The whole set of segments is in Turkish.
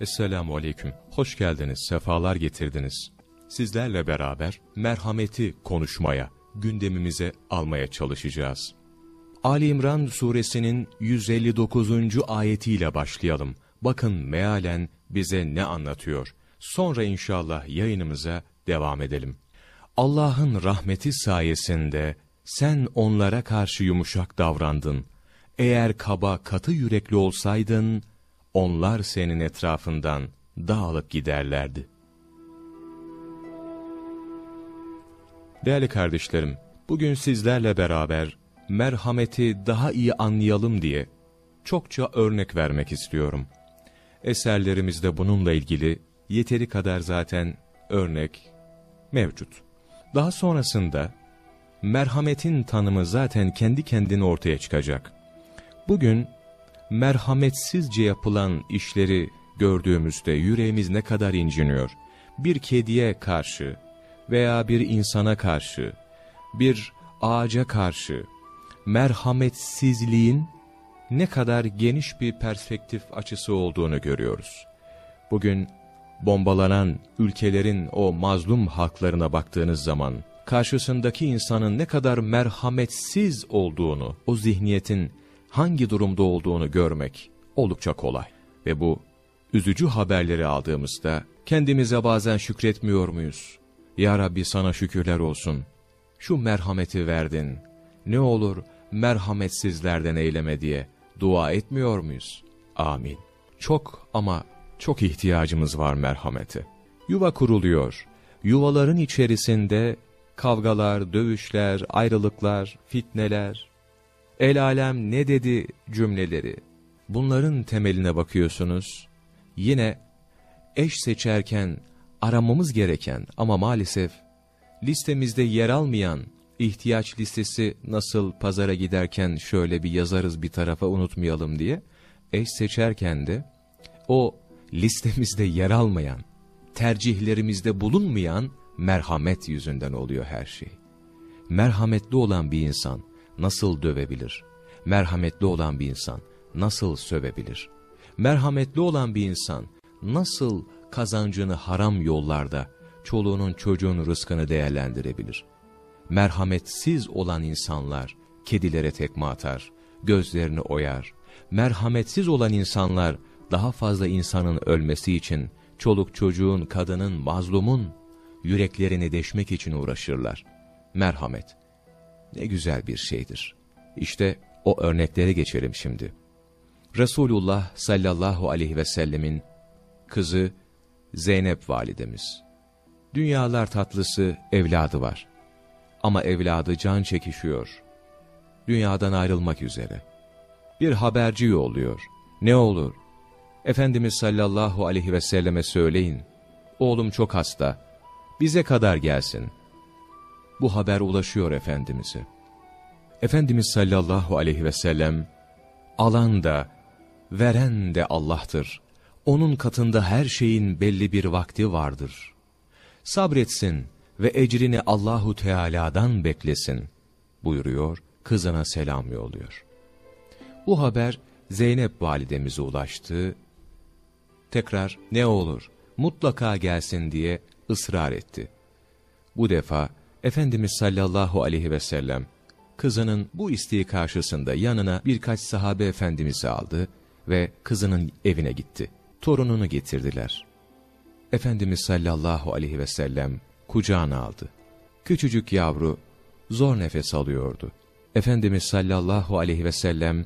Esselamu Aleyküm. Hoş geldiniz, sefalar getirdiniz. Sizlerle beraber merhameti konuşmaya, gündemimize almaya çalışacağız. Ali İmran suresinin 159. ayetiyle başlayalım. Bakın mealen bize ne anlatıyor. Sonra inşallah yayınımıza devam edelim. Allah'ın rahmeti sayesinde sen onlara karşı yumuşak davrandın. Eğer kaba katı yürekli olsaydın, onlar senin etrafından dağılıp giderlerdi. Değerli kardeşlerim, bugün sizlerle beraber merhameti daha iyi anlayalım diye çokça örnek vermek istiyorum. Eserlerimizde bununla ilgili yeteri kadar zaten örnek mevcut. Daha sonrasında merhametin tanımı zaten kendi kendine ortaya çıkacak. Bugün merhametsizce yapılan işleri gördüğümüzde yüreğimiz ne kadar inciniyor. Bir kediye karşı veya bir insana karşı, bir ağaca karşı merhametsizliğin ne kadar geniş bir perspektif açısı olduğunu görüyoruz. Bugün bombalanan ülkelerin o mazlum halklarına baktığınız zaman, karşısındaki insanın ne kadar merhametsiz olduğunu, o zihniyetin hangi durumda olduğunu görmek oldukça kolay. Ve bu üzücü haberleri aldığımızda kendimize bazen şükretmiyor muyuz? Ya Rabbi sana şükürler olsun. Şu merhameti verdin. Ne olur merhametsizlerden eyleme diye dua etmiyor muyuz? Amin. Çok ama çok ihtiyacımız var merhamete. Yuva kuruluyor. Yuvaların içerisinde kavgalar, dövüşler, ayrılıklar, fitneler, el alem ne dedi cümleleri. Bunların temeline bakıyorsunuz. Yine eş seçerken aramamız gereken ama maalesef listemizde yer almayan ihtiyaç listesi nasıl pazara giderken şöyle bir yazarız bir tarafa unutmayalım diye eş seçerken de o listemizde yer almayan, tercihlerimizde bulunmayan merhamet yüzünden oluyor her şey. Merhametli olan bir insan nasıl dövebilir? Merhametli olan bir insan nasıl sövebilir? Merhametli olan bir insan nasıl kazancını haram yollarda, çoluğunun çocuğun rızkını değerlendirebilir? Merhametsiz olan insanlar kedilere tekme atar, gözlerini oyar. Merhametsiz olan insanlar daha fazla insanın ölmesi için, çoluk çocuğun, kadının, mazlumun yüreklerini deşmek için uğraşırlar. Merhamet ne güzel bir şeydir. İşte o örneklere geçelim şimdi. Resulullah sallallahu aleyhi ve sellemin kızı Zeynep validemiz. Dünyalar tatlısı evladı var. Ama evladı can çekişiyor. Dünyadan ayrılmak üzere. Bir haberci yolluyor. Ne olur? Efendimiz sallallahu aleyhi ve selleme söyleyin. Oğlum çok hasta. Bize kadar gelsin. Bu haber ulaşıyor Efendimiz'e. Efendimiz sallallahu aleyhi ve sellem, alan da, veren de Allah'tır. Onun katında her şeyin belli bir vakti vardır. Sabretsin ve ecrini Allahu Teala'dan beklesin buyuruyor, kızına selam yolluyor. Bu haber Zeynep validemize ulaştı. Tekrar ne olur mutlaka gelsin diye ısrar etti. Bu defa Efendimiz sallallahu aleyhi ve sellem kızının bu isteği karşısında yanına birkaç sahabe efendimizi aldı ve kızının evine gitti. Torununu getirdiler. Efendimiz sallallahu aleyhi ve sellem kucağına aldı. Küçücük yavru zor nefes alıyordu. Efendimiz sallallahu aleyhi ve sellem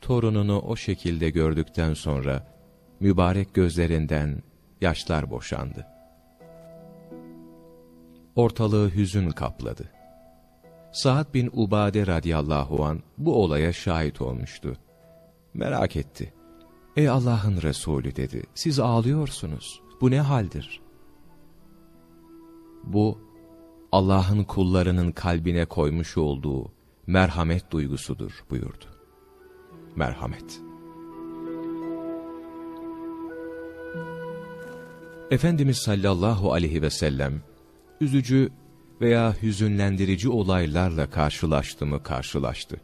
torununu o şekilde gördükten sonra mübarek gözlerinden yaşlar boşandı. Ortalığı hüzün kapladı. Sa'd bin Ubade radıyallahu an bu olaya şahit olmuştu. Merak etti. Ey Allah'ın Resulü dedi, siz ağlıyorsunuz. Bu ne haldir? Bu, Allah'ın kullarının kalbine koymuş olduğu merhamet duygusudur buyurdu. Merhamet. Efendimiz sallallahu aleyhi ve sellem, üzücü veya hüzünlendirici olaylarla karşılaştı mı karşılaştı.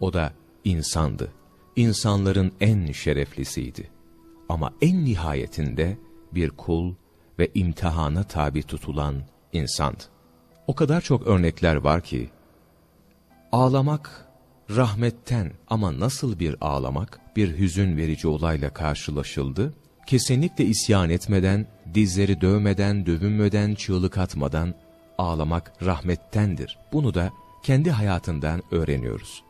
O da insandı. İnsanların en şereflisiydi. Ama en nihayetinde bir kul ve imtihana tabi tutulan insandı. O kadar çok örnekler var ki, ağlamak rahmetten ama nasıl bir ağlamak, bir hüzün verici olayla karşılaşıldı, kesinlikle isyan etmeden, dizleri dövmeden, dövünmeden, çığlık atmadan ağlamak rahmettendir. Bunu da kendi hayatından öğreniyoruz.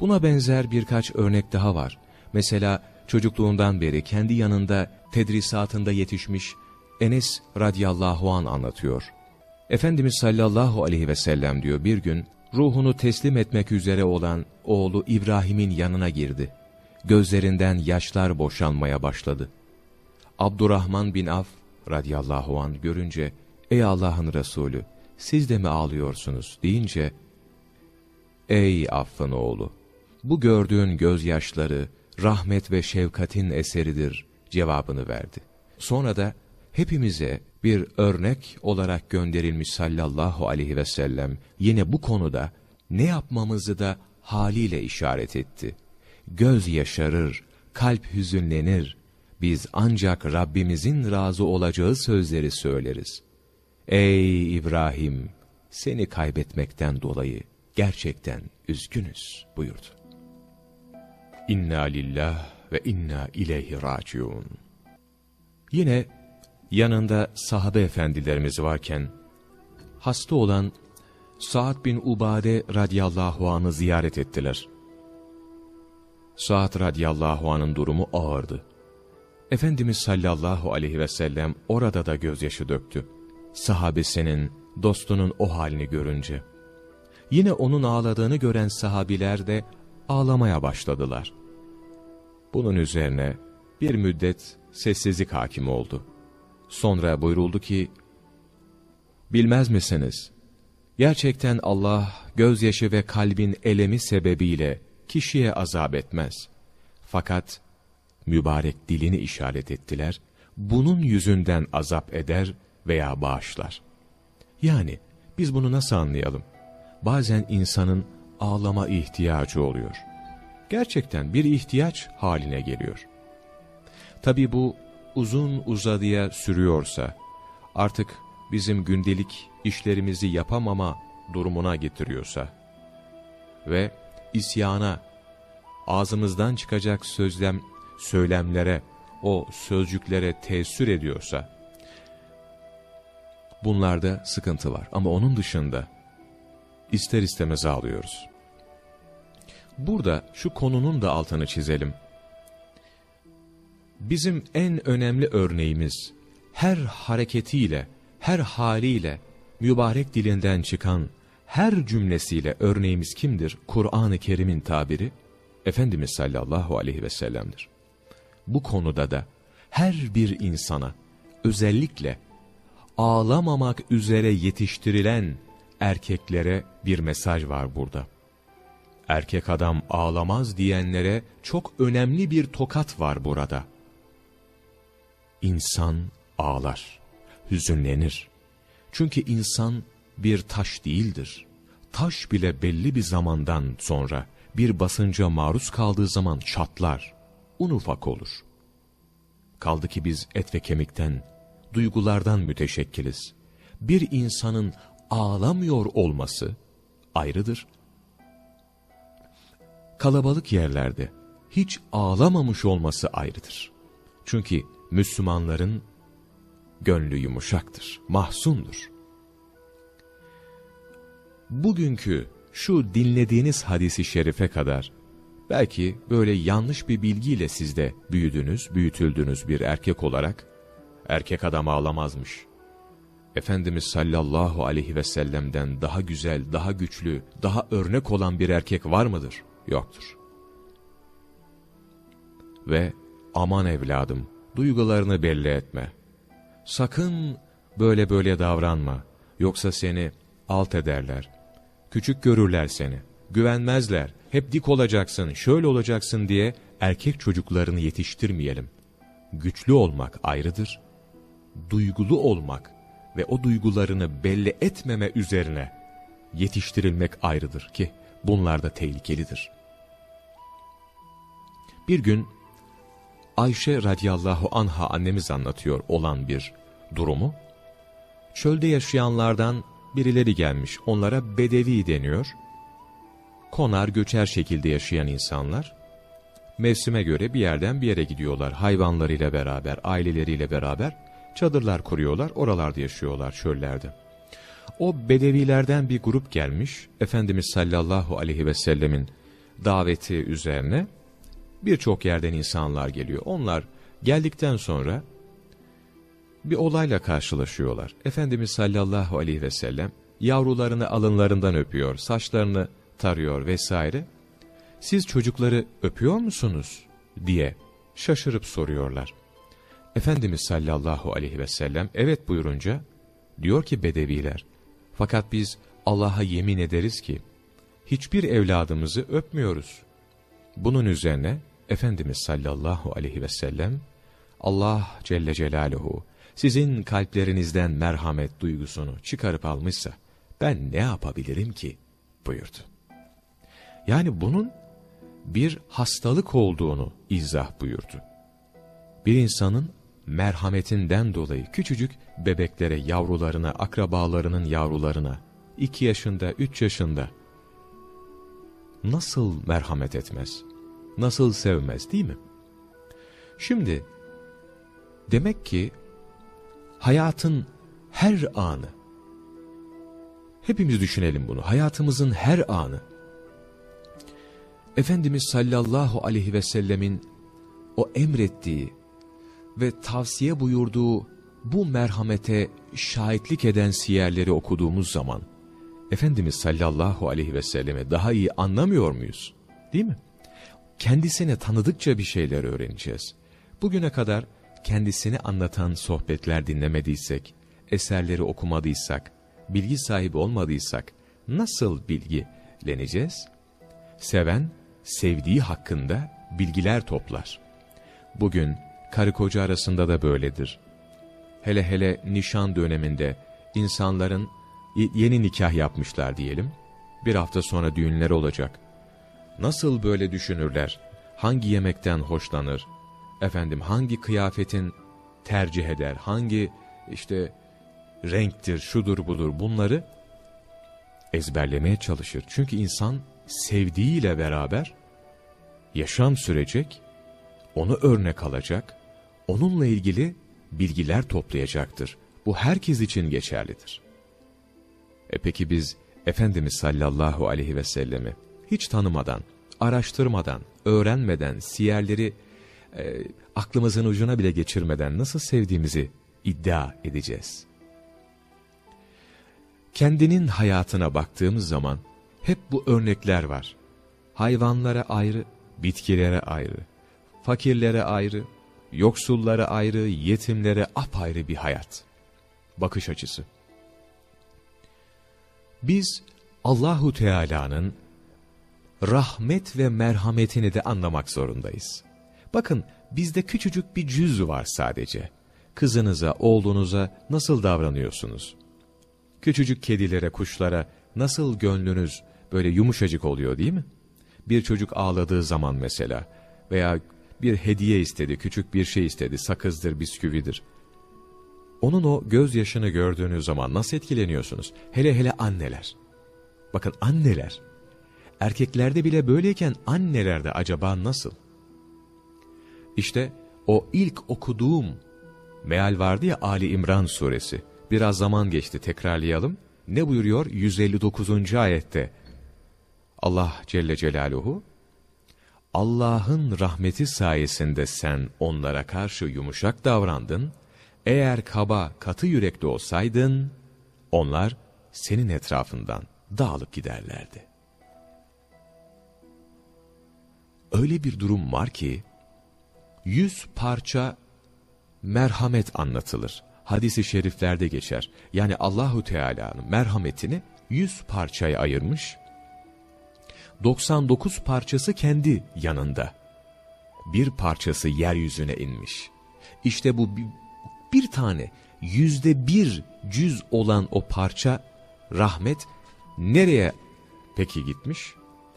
Buna benzer birkaç örnek daha var. Mesela çocukluğundan beri kendi yanında tedrisatında yetişmiş Enes radıyallahu an anlatıyor. Efendimiz sallallahu aleyhi ve sellem diyor bir gün ruhunu teslim etmek üzere olan oğlu İbrahim'in yanına girdi. Gözlerinden yaşlar boşanmaya başladı. Abdurrahman bin Af radıyallahu an görünce ey Allah'ın Resulü siz de mi ağlıyorsunuz deyince ey affın oğlu bu gördüğün gözyaşları rahmet ve şefkatin eseridir cevabını verdi. Sonra da hepimize bir örnek olarak gönderilmiş sallallahu aleyhi ve sellem yine bu konuda ne yapmamızı da haliyle işaret etti. Göz yaşarır, kalp hüzünlenir. Biz ancak Rabbimizin razı olacağı sözleri söyleriz. Ey İbrahim! Seni kaybetmekten dolayı gerçekten üzgünüz buyurdu. İnna lillah ve inna ileyhi raciun. Yine yanında sahabe efendilerimiz varken, hasta olan Sa'd bin Ubade radıyallahu anh'ı ziyaret ettiler. Sa'd radıyallahu anh'ın durumu ağırdı. Efendimiz sallallahu aleyhi ve sellem orada da gözyaşı döktü. Sahabesinin, dostunun o halini görünce. Yine onun ağladığını gören sahabiler de ağlamaya başladılar. Bunun üzerine bir müddet sessizlik hakim oldu. Sonra buyuruldu ki, Bilmez misiniz? Gerçekten Allah gözyaşı ve kalbin elemi sebebiyle kişiye azap etmez. Fakat mübarek dilini işaret ettiler, bunun yüzünden azap eder veya bağışlar. Yani biz bunu nasıl anlayalım? Bazen insanın ağlama ihtiyacı oluyor. Gerçekten bir ihtiyaç haline geliyor. Tabi bu uzun uzadıya sürüyorsa, artık bizim gündelik işlerimizi yapamama durumuna getiriyorsa ve isyana, ağzımızdan çıkacak sözlem, söylemlere, o sözcüklere tesir ediyorsa, bunlarda sıkıntı var. Ama onun dışında ister istemez ağlıyoruz. Burada şu konunun da altını çizelim. Bizim en önemli örneğimiz, her hareketiyle, her haliyle, mübarek dilinden çıkan her cümlesiyle örneğimiz kimdir? Kur'an-ı Kerim'in tabiri, Efendimiz sallallahu aleyhi ve sellem'dir. Bu konuda da her bir insana, özellikle ağlamamak üzere yetiştirilen erkeklere bir mesaj var burada. Erkek adam ağlamaz diyenlere çok önemli bir tokat var burada. İnsan ağlar, hüzünlenir. Çünkü insan bir taş değildir. Taş bile belli bir zamandan sonra bir basınca maruz kaldığı zaman çatlar, un ufak olur. Kaldı ki biz et ve kemikten, duygulardan müteşekkiliz. Bir insanın ağlamıyor olması ayrıdır. Kalabalık yerlerde hiç ağlamamış olması ayrıdır. Çünkü Müslümanların gönlü yumuşaktır, mahzundur. Bugünkü şu dinlediğiniz hadisi şerife kadar belki böyle yanlış bir bilgiyle sizde büyüdünüz, büyütüldünüz bir erkek olarak erkek adam ağlamazmış. Efendimiz sallallahu aleyhi ve sellem'den daha güzel, daha güçlü, daha örnek olan bir erkek var mıdır? Yoktur. Ve aman evladım, duygularını belli etme. Sakın böyle böyle davranma, yoksa seni alt ederler. Küçük görürler seni, güvenmezler, hep dik olacaksın, şöyle olacaksın diye erkek çocuklarını yetiştirmeyelim. Güçlü olmak ayrıdır, duygulu olmak ve o duygularını belli etmeme üzerine yetiştirilmek ayrıdır ki bunlar da tehlikelidir. Bir gün Ayşe radiyallahu anha annemiz anlatıyor olan bir durumu. Çölde yaşayanlardan birileri gelmiş. Onlara bedevi deniyor. Konar göçer şekilde yaşayan insanlar. Mevsime göre bir yerden bir yere gidiyorlar. Hayvanlarıyla beraber, aileleriyle beraber çadırlar kuruyorlar. Oralarda yaşıyorlar çöllerde. O bedevilerden bir grup gelmiş. Efendimiz sallallahu aleyhi ve sellemin daveti üzerine birçok yerden insanlar geliyor. Onlar geldikten sonra bir olayla karşılaşıyorlar. Efendimiz sallallahu aleyhi ve sellem yavrularını alınlarından öpüyor, saçlarını tarıyor vesaire. Siz çocukları öpüyor musunuz diye şaşırıp soruyorlar. Efendimiz sallallahu aleyhi ve sellem evet buyurunca diyor ki bedeviler fakat biz Allah'a yemin ederiz ki hiçbir evladımızı öpmüyoruz. Bunun üzerine Efendimiz sallallahu aleyhi ve sellem Allah Celle Celaluhu sizin kalplerinizden merhamet duygusunu çıkarıp almışsa ben ne yapabilirim ki buyurdu. Yani bunun bir hastalık olduğunu izah buyurdu. Bir insanın merhametinden dolayı küçücük bebeklere, yavrularına, akrabalarının yavrularına, iki yaşında, üç yaşında nasıl merhamet etmez, nasıl sevmez değil mi? Şimdi, demek ki hayatın her anı, hepimiz düşünelim bunu, hayatımızın her anı, Efendimiz sallallahu aleyhi ve sellemin o emrettiği ve tavsiye buyurduğu bu merhamete şahitlik eden siyerleri okuduğumuz zaman, Efendimiz sallallahu aleyhi ve selleme daha iyi anlamıyor muyuz? Değil mi? Kendisini tanıdıkça bir şeyler öğreneceğiz. Bugüne kadar kendisini anlatan sohbetler dinlemediysek, eserleri okumadıysak, bilgi sahibi olmadıysak nasıl bilgileneceğiz? Seven, sevdiği hakkında bilgiler toplar. Bugün karı koca arasında da böyledir. Hele hele nişan döneminde insanların yeni nikah yapmışlar diyelim. Bir hafta sonra düğünleri olacak. Nasıl böyle düşünürler? Hangi yemekten hoşlanır? Efendim hangi kıyafetin tercih eder? Hangi işte renktir, şudur budur bunları ezberlemeye çalışır. Çünkü insan sevdiğiyle beraber yaşam sürecek, onu örnek alacak, onunla ilgili bilgiler toplayacaktır. Bu herkes için geçerlidir. E peki biz Efendimiz sallallahu aleyhi ve sellemi hiç tanımadan, araştırmadan, öğrenmeden, siyerleri e, aklımızın ucuna bile geçirmeden nasıl sevdiğimizi iddia edeceğiz? Kendinin hayatına baktığımız zaman hep bu örnekler var. Hayvanlara ayrı, bitkilere ayrı, fakirlere ayrı, yoksullara ayrı, yetimlere apayrı bir hayat. Bakış açısı. Biz Allahu Teala'nın rahmet ve merhametini de anlamak zorundayız. Bakın bizde küçücük bir cüz var sadece. Kızınıza, oğlunuza nasıl davranıyorsunuz? Küçücük kedilere, kuşlara nasıl gönlünüz böyle yumuşacık oluyor değil mi? Bir çocuk ağladığı zaman mesela veya bir hediye istedi, küçük bir şey istedi, sakızdır, bisküvidir. Onun o gözyaşını gördüğünüz zaman nasıl etkileniyorsunuz? Hele hele anneler. Bakın anneler. Erkeklerde bile böyleyken annelerde acaba nasıl? İşte o ilk okuduğum meal vardı ya Ali İmran suresi. Biraz zaman geçti tekrarlayalım. Ne buyuruyor 159. ayette? Allah Celle Celaluhu Allah'ın rahmeti sayesinde sen onlara karşı yumuşak davrandın, eğer kaba katı yürekli olsaydın, onlar senin etrafından dağılıp giderlerdi. Öyle bir durum var ki, yüz parça merhamet anlatılır. Hadis-i şeriflerde geçer. Yani Allahu Teala'nın merhametini yüz parçaya ayırmış 99 parçası kendi yanında. Bir parçası yeryüzüne inmiş. İşte bu bir, bir tane yüzde bir cüz olan o parça rahmet nereye peki gitmiş?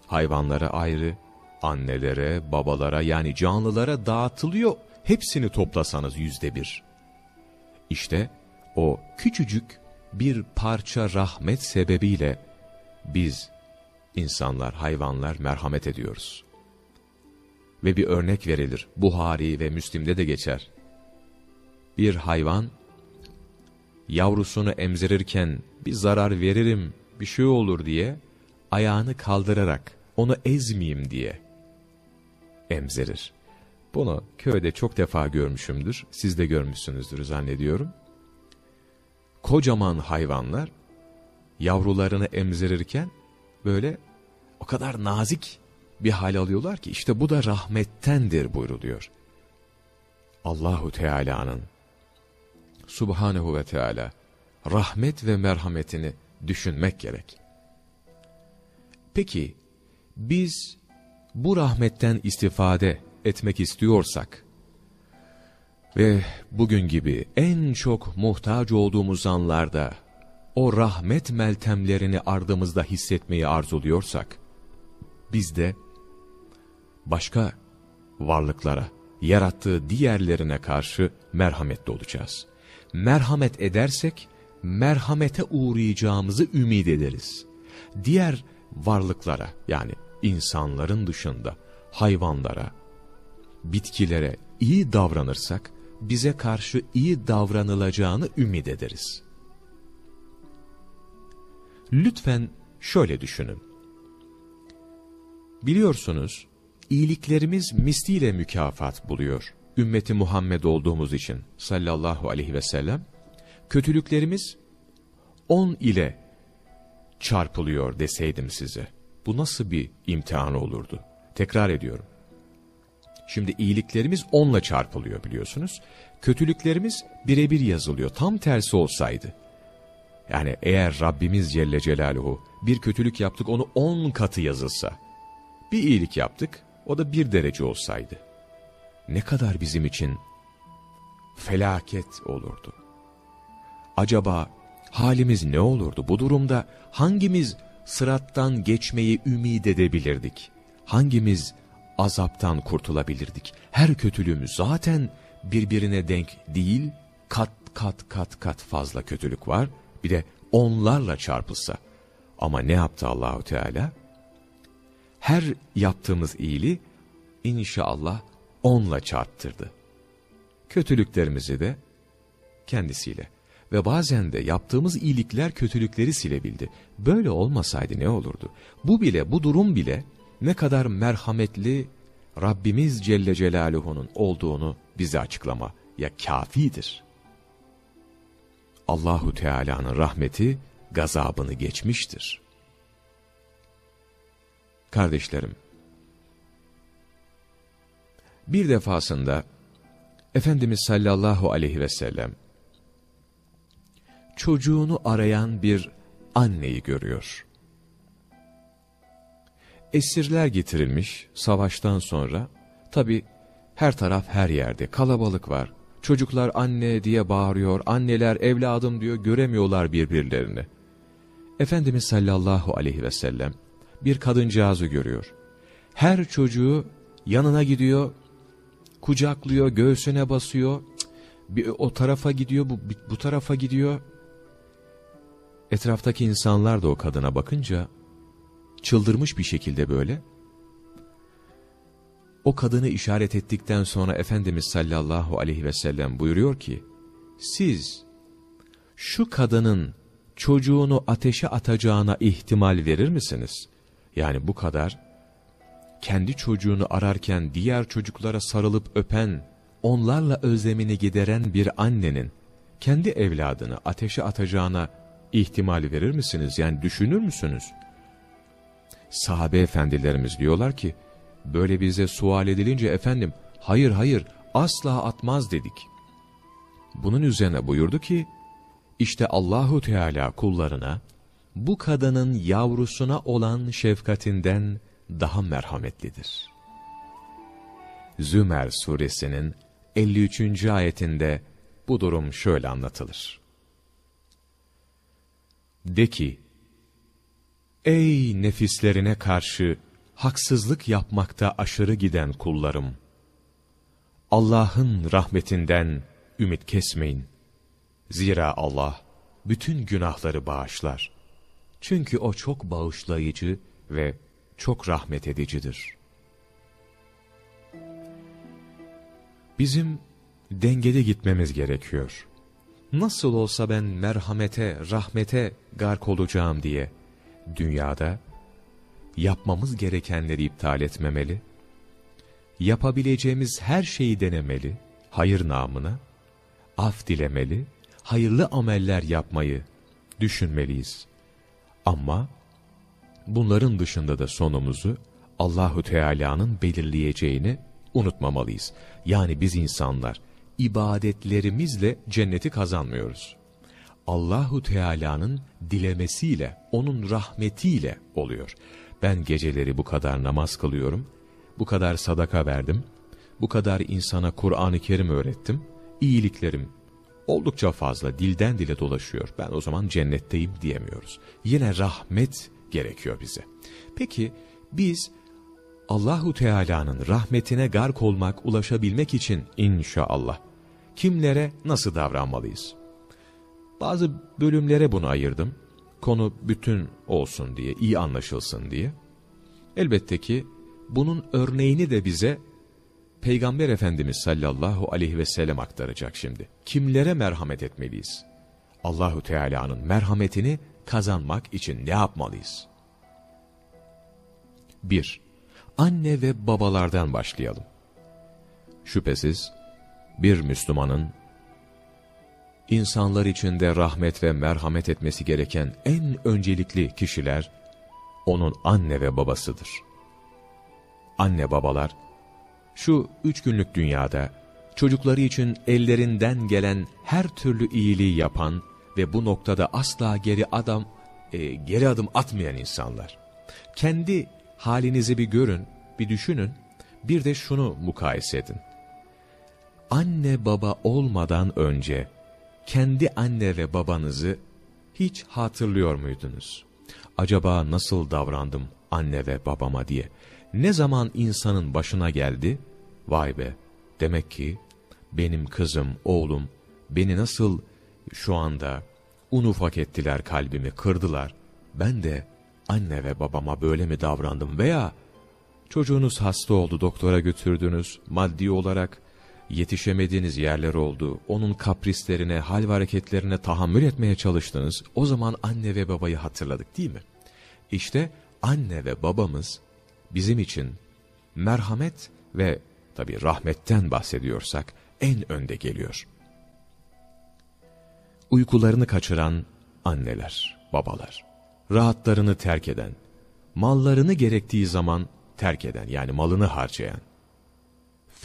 Hayvanlara ayrı, annelere, babalara yani canlılara dağıtılıyor. Hepsini toplasanız yüzde bir. İşte o küçücük bir parça rahmet sebebiyle biz insanlar, hayvanlar merhamet ediyoruz. Ve bir örnek verilir. Buhari ve Müslim'de de geçer. Bir hayvan yavrusunu emzirirken bir zarar veririm, bir şey olur diye ayağını kaldırarak onu ezmeyeyim diye emzirir. Bunu köyde çok defa görmüşümdür. Siz de görmüşsünüzdür zannediyorum. Kocaman hayvanlar yavrularını emzirirken böyle o kadar nazik bir hal alıyorlar ki işte bu da rahmettendir buyruluyor. Allahu Teala'nın Subhanehu ve Teala rahmet ve merhametini düşünmek gerek. Peki biz bu rahmetten istifade etmek istiyorsak ve bugün gibi en çok muhtaç olduğumuz anlarda o rahmet meltemlerini ardımızda hissetmeyi arzuluyorsak, biz de başka varlıklara, yarattığı diğerlerine karşı merhametli olacağız. Merhamet edersek, merhamete uğrayacağımızı ümit ederiz. Diğer varlıklara yani insanların dışında hayvanlara, bitkilere iyi davranırsak, bize karşı iyi davranılacağını ümit ederiz. Lütfen şöyle düşünün. Biliyorsunuz, iyiliklerimiz misliyle mükafat buluyor. Ümmeti Muhammed olduğumuz için sallallahu aleyhi ve sellem, kötülüklerimiz on ile çarpılıyor deseydim size. Bu nasıl bir imtihan olurdu? Tekrar ediyorum. Şimdi iyiliklerimiz onla çarpılıyor biliyorsunuz. Kötülüklerimiz birebir yazılıyor. Tam tersi olsaydı. Yani eğer Rabbimiz Celle Celaluhu bir kötülük yaptık onu on katı yazılsa. Bir iyilik yaptık o da bir derece olsaydı. Ne kadar bizim için felaket olurdu. Acaba halimiz ne olurdu? Bu durumda hangimiz sırattan geçmeyi ümit edebilirdik? Hangimiz azaptan kurtulabilirdik? Her kötülüğümüz zaten birbirine denk değil, kat kat kat kat fazla kötülük var. Bir de onlarla çarpılsa. Ama ne yaptı Allahu Teala? Her yaptığımız iyiliği inşallah onla çarptırdı. Kötülüklerimizi de kendisiyle. Ve bazen de yaptığımız iyilikler kötülükleri silebildi. Böyle olmasaydı ne olurdu? Bu bile, bu durum bile ne kadar merhametli Rabbimiz Celle Celaluhu'nun olduğunu bize açıklama ya kafidir. Allahu Teala'nın rahmeti gazabını geçmiştir. Kardeşlerim, bir defasında Efendimiz sallallahu aleyhi ve sellem çocuğunu arayan bir anneyi görüyor. Esirler getirilmiş savaştan sonra, tabi her taraf her yerde kalabalık var. Çocuklar anne diye bağırıyor, anneler evladım diyor, göremiyorlar birbirlerini. Efendimiz sallallahu aleyhi ve sellem bir kadıncağızı görüyor. Her çocuğu yanına gidiyor, kucaklıyor, göğsüne basıyor, bir o tarafa gidiyor, bu, bu tarafa gidiyor. Etraftaki insanlar da o kadına bakınca çıldırmış bir şekilde böyle. O kadını işaret ettikten sonra Efendimiz sallallahu aleyhi ve sellem buyuruyor ki, siz şu kadının çocuğunu ateşe atacağına ihtimal verir misiniz? Yani bu kadar kendi çocuğunu ararken diğer çocuklara sarılıp öpen, onlarla özlemini gideren bir annenin kendi evladını ateşe atacağına ihtimal verir misiniz? Yani düşünür müsünüz? Sahabe efendilerimiz diyorlar ki, böyle bize sual edilince efendim, hayır hayır asla atmaz dedik. Bunun üzerine buyurdu ki, işte Allahu Teala kullarına, bu kadının yavrusuna olan şefkatinden daha merhametlidir. Zümer suresinin 53. ayetinde bu durum şöyle anlatılır. De ki, ey nefislerine karşı haksızlık yapmakta aşırı giden kullarım. Allah'ın rahmetinden ümit kesmeyin. Zira Allah bütün günahları bağışlar. Çünkü O çok bağışlayıcı ve çok rahmet edicidir. Bizim dengede gitmemiz gerekiyor. Nasıl olsa ben merhamete, rahmete gark olacağım diye dünyada yapmamız gerekenleri iptal etmemeli, yapabileceğimiz her şeyi denemeli, hayır namına, af dilemeli, hayırlı ameller yapmayı düşünmeliyiz. Ama bunların dışında da sonumuzu Allahu Teala'nın belirleyeceğini unutmamalıyız. Yani biz insanlar ibadetlerimizle cenneti kazanmıyoruz. Allahu Teala'nın dilemesiyle, onun rahmetiyle oluyor. Ben geceleri bu kadar namaz kılıyorum, bu kadar sadaka verdim, bu kadar insana Kur'an-ı Kerim öğrettim, iyiliklerim oldukça fazla dilden dile dolaşıyor. Ben o zaman cennetteyim diyemiyoruz. Yine rahmet gerekiyor bize. Peki biz Allahu Teala'nın rahmetine gark olmak, ulaşabilmek için inşallah kimlere nasıl davranmalıyız? Bazı bölümlere bunu ayırdım. Konu bütün olsun diye, iyi anlaşılsın diye. Elbette ki bunun örneğini de bize Peygamber Efendimiz sallallahu aleyhi ve sellem aktaracak şimdi. Kimlere merhamet etmeliyiz? Allahu Teala'nın merhametini kazanmak için ne yapmalıyız? 1. Anne ve babalardan başlayalım. Şüphesiz bir Müslümanın insanlar içinde rahmet ve merhamet etmesi gereken en öncelikli kişiler onun anne ve babasıdır. Anne babalar şu üç günlük dünyada çocukları için ellerinden gelen her türlü iyiliği yapan ve bu noktada asla geri adam e, geri adım atmayan insanlar. Kendi halinizi bir görün, bir düşünün, bir de şunu mukayese edin. Anne baba olmadan önce kendi anne ve babanızı hiç hatırlıyor muydunuz? Acaba nasıl davrandım anne ve babama diye. Ne zaman insanın başına geldi? Vay be, demek ki benim kızım, oğlum beni nasıl şu anda un ufak ettiler kalbimi, kırdılar. Ben de anne ve babama böyle mi davrandım veya çocuğunuz hasta oldu, doktora götürdünüz, maddi olarak yetişemediğiniz yerler oldu, onun kaprislerine, hal ve hareketlerine tahammül etmeye çalıştınız, o zaman anne ve babayı hatırladık değil mi? İşte anne ve babamız bizim için merhamet ve tabi rahmetten bahsediyorsak en önde geliyor. Uykularını kaçıran anneler, babalar, rahatlarını terk eden, mallarını gerektiği zaman terk eden yani malını harcayan,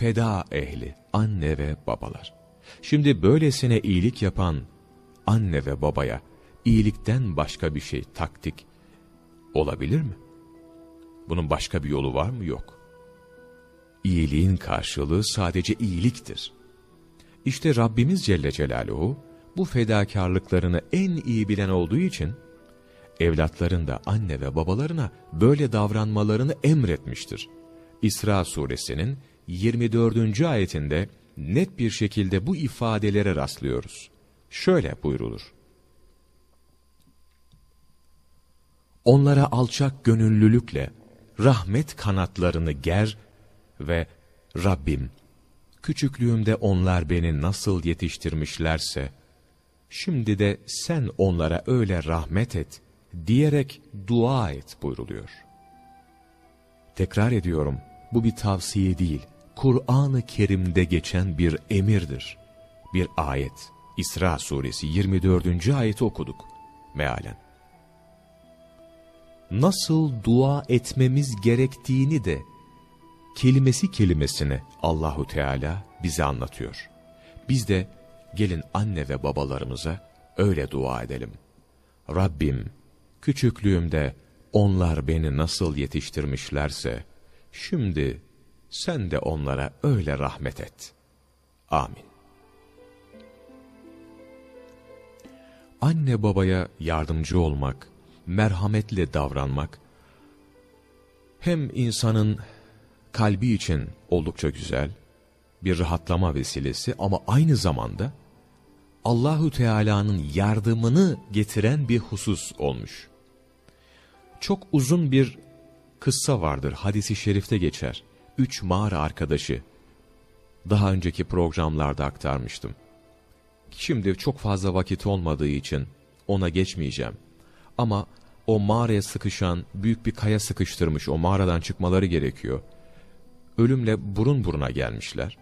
feda ehli, anne ve babalar. Şimdi böylesine iyilik yapan anne ve babaya iyilikten başka bir şey taktik olabilir mi? Bunun başka bir yolu var mı? Yok. İyiliğin karşılığı sadece iyiliktir. İşte Rabbimiz Celle Celaluhu bu fedakarlıklarını en iyi bilen olduğu için evlatların da anne ve babalarına böyle davranmalarını emretmiştir. İsra suresinin 24. ayetinde net bir şekilde bu ifadelere rastlıyoruz. Şöyle buyrulur. Onlara alçak gönüllülükle rahmet kanatlarını ger ve Rabbim, küçüklüğümde onlar beni nasıl yetiştirmişlerse, şimdi de sen onlara öyle rahmet et, diyerek dua et buyruluyor. Tekrar ediyorum, bu bir tavsiye değil, Kur'an-ı Kerim'de geçen bir emirdir. Bir ayet. İsra suresi 24. ayeti okuduk mealen. Nasıl dua etmemiz gerektiğini de kelimesi kelimesine Allahu Teala bize anlatıyor. Biz de gelin anne ve babalarımıza öyle dua edelim. Rabbim küçüklüğümde onlar beni nasıl yetiştirmişlerse şimdi sen de onlara öyle rahmet et. Amin. Anne babaya yardımcı olmak, merhametle davranmak, hem insanın kalbi için oldukça güzel bir rahatlama vesilesi ama aynı zamanda Allahü Teala'nın yardımını getiren bir husus olmuş. Çok uzun bir kıssa vardır, hadisi şerifte geçer. Üç mağara arkadaşı. Daha önceki programlarda aktarmıştım. Şimdi çok fazla vakit olmadığı için ona geçmeyeceğim. Ama o mağaraya sıkışan büyük bir kaya sıkıştırmış o mağaradan çıkmaları gerekiyor. Ölümle burun buruna gelmişler.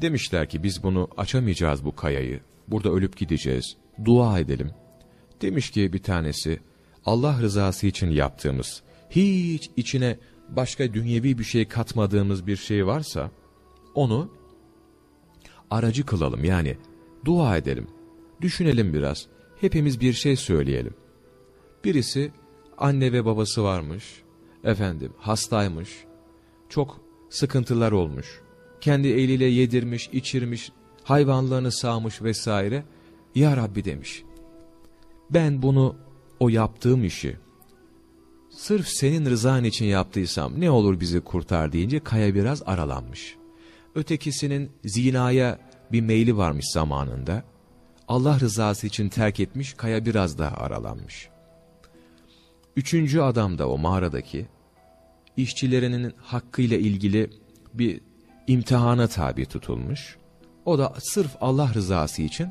Demişler ki biz bunu açamayacağız bu kayayı. Burada ölüp gideceğiz. Dua edelim. Demiş ki bir tanesi Allah rızası için yaptığımız hiç içine başka dünyevi bir şey katmadığımız bir şey varsa onu aracı kılalım yani dua edelim. Düşünelim biraz. Hepimiz bir şey söyleyelim. Birisi anne ve babası varmış. Efendim hastaymış. Çok sıkıntılar olmuş. Kendi eliyle yedirmiş, içirmiş, hayvanlarını sağmış vesaire. Ya Rabbi demiş. Ben bunu o yaptığım işi sırf senin rızan için yaptıysam ne olur bizi kurtar deyince kaya biraz aralanmış. Ötekisinin zinaya bir meyli varmış zamanında. Allah rızası için terk etmiş, kaya biraz daha aralanmış. Üçüncü adam da o mağaradaki, işçilerinin hakkıyla ilgili bir imtihana tabi tutulmuş. O da sırf Allah rızası için,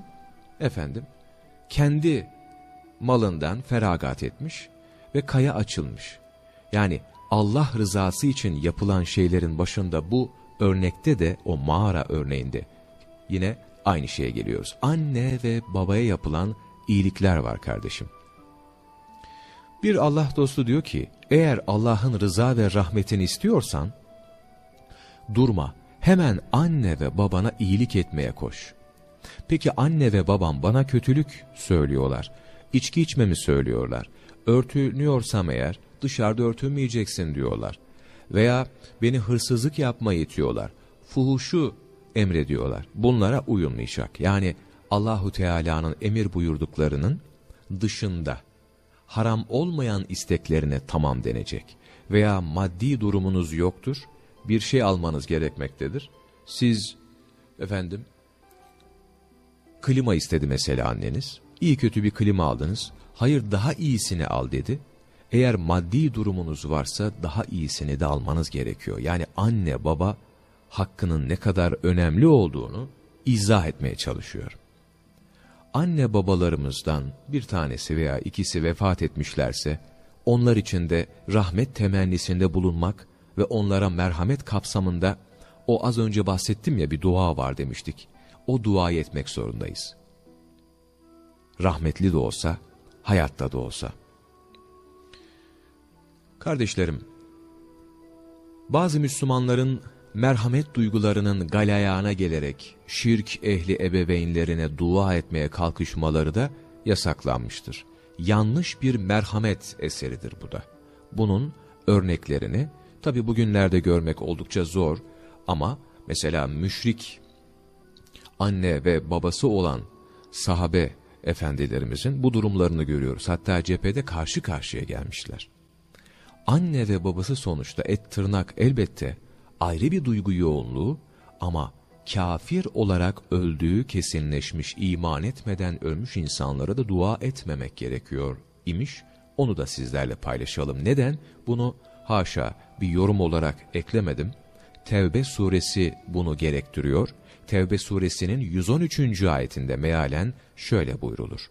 efendim, kendi malından feragat etmiş ve kaya açılmış. Yani Allah rızası için yapılan şeylerin başında bu örnekte de o mağara örneğinde yine aynı şeye geliyoruz. Anne ve babaya yapılan iyilikler var kardeşim. Bir Allah dostu diyor ki, eğer Allah'ın rıza ve rahmetini istiyorsan, durma, hemen anne ve babana iyilik etmeye koş. Peki anne ve babam bana kötülük söylüyorlar, içki içmemi söylüyorlar, örtünüyorsam eğer dışarıda örtünmeyeceksin diyorlar. Veya beni hırsızlık yapmayı itiyorlar, fuhuşu emrediyorlar. Bunlara uyulmayacak. Yani Allahu Teala'nın emir buyurduklarının dışında haram olmayan isteklerine tamam denecek. Veya maddi durumunuz yoktur, bir şey almanız gerekmektedir. Siz efendim klima istedi mesela anneniz. İyi kötü bir klima aldınız. Hayır daha iyisini al dedi. Eğer maddi durumunuz varsa daha iyisini de almanız gerekiyor. Yani anne baba hakkının ne kadar önemli olduğunu izah etmeye çalışıyor. Anne babalarımızdan bir tanesi veya ikisi vefat etmişlerse, onlar için de rahmet temennisinde bulunmak ve onlara merhamet kapsamında, o az önce bahsettim ya bir dua var demiştik, o duayı etmek zorundayız. Rahmetli de olsa, hayatta da olsa. Kardeşlerim, bazı Müslümanların merhamet duygularının galayana gelerek şirk ehli ebeveynlerine dua etmeye kalkışmaları da yasaklanmıştır. Yanlış bir merhamet eseridir bu da. Bunun örneklerini tabi bugünlerde görmek oldukça zor ama mesela müşrik anne ve babası olan sahabe efendilerimizin bu durumlarını görüyoruz. Hatta cephede karşı karşıya gelmişler. Anne ve babası sonuçta et tırnak elbette ayrı bir duygu yoğunluğu ama kafir olarak öldüğü kesinleşmiş iman etmeden ölmüş insanlara da dua etmemek gerekiyor imiş. Onu da sizlerle paylaşalım. Neden? Bunu haşa bir yorum olarak eklemedim. Tevbe suresi bunu gerektiriyor. Tevbe suresinin 113. ayetinde mealen şöyle buyrulur.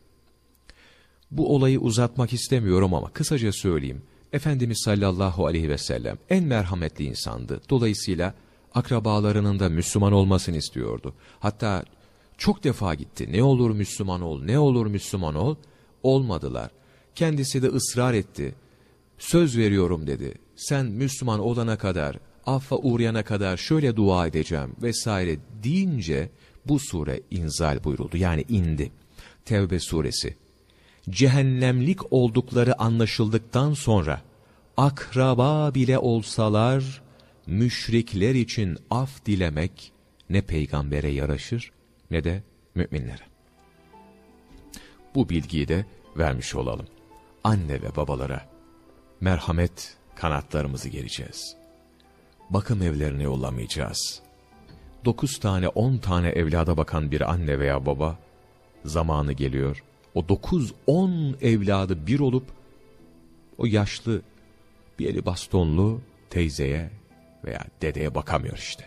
Bu olayı uzatmak istemiyorum ama kısaca söyleyeyim. Efendimiz sallallahu aleyhi ve sellem en merhametli insandı. Dolayısıyla akrabalarının da Müslüman olmasını istiyordu. Hatta çok defa gitti. Ne olur Müslüman ol, ne olur Müslüman ol. Olmadılar. Kendisi de ısrar etti. Söz veriyorum dedi. Sen Müslüman olana kadar, affa uğrayana kadar şöyle dua edeceğim vesaire deyince bu sure inzal buyuruldu. Yani indi. Tevbe suresi cehennemlik oldukları anlaşıldıktan sonra akraba bile olsalar müşrikler için af dilemek ne peygambere yaraşır ne de müminlere. Bu bilgiyi de vermiş olalım. Anne ve babalara merhamet kanatlarımızı gereceğiz. Bakım evlerine yollamayacağız. Dokuz tane, on tane evlada bakan bir anne veya baba, zamanı geliyor. O dokuz, on evladı bir olup, o yaşlı, bir eli bastonlu teyzeye veya dedeye bakamıyor işte.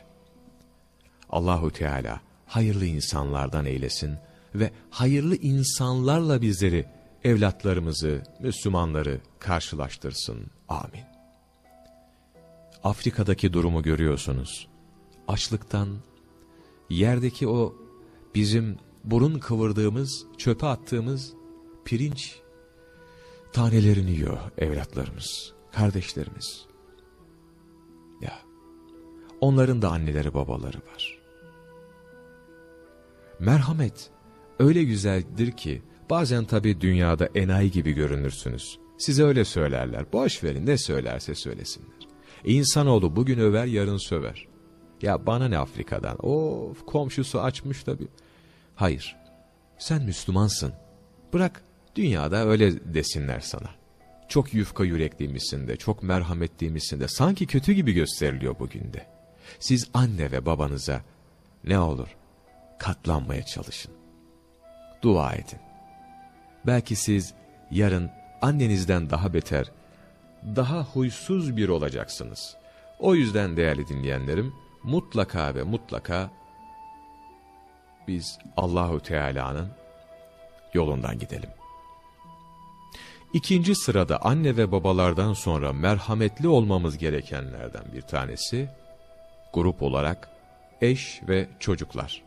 Allahu Teala hayırlı insanlardan eylesin ve hayırlı insanlarla bizleri, evlatlarımızı, Müslümanları karşılaştırsın. Amin. Afrika'daki durumu görüyorsunuz. Açlıktan, yerdeki o bizim burun kıvırdığımız, çöpe attığımız pirinç tanelerini yiyor evlatlarımız, kardeşlerimiz. Ya, onların da anneleri babaları var. Merhamet öyle güzeldir ki bazen tabi dünyada enayi gibi görünürsünüz. Size öyle söylerler. Boş verin ne söylerse söylesinler. İnsanoğlu bugün över yarın söver. Ya bana ne Afrika'dan? Of komşusu açmış tabi. Hayır. Sen Müslümansın. Bırak dünyada öyle desinler sana. Çok yufka yürekliymişsin de, çok merhametliymişsin de. Sanki kötü gibi gösteriliyor bugün de. Siz anne ve babanıza ne olur katlanmaya çalışın. Dua edin. Belki siz yarın annenizden daha beter, daha huysuz bir olacaksınız. O yüzden değerli dinleyenlerim, mutlaka ve mutlaka biz Allahu Teala'nın yolundan gidelim. İkinci sırada anne ve babalardan sonra merhametli olmamız gerekenlerden bir tanesi, grup olarak eş ve çocuklar.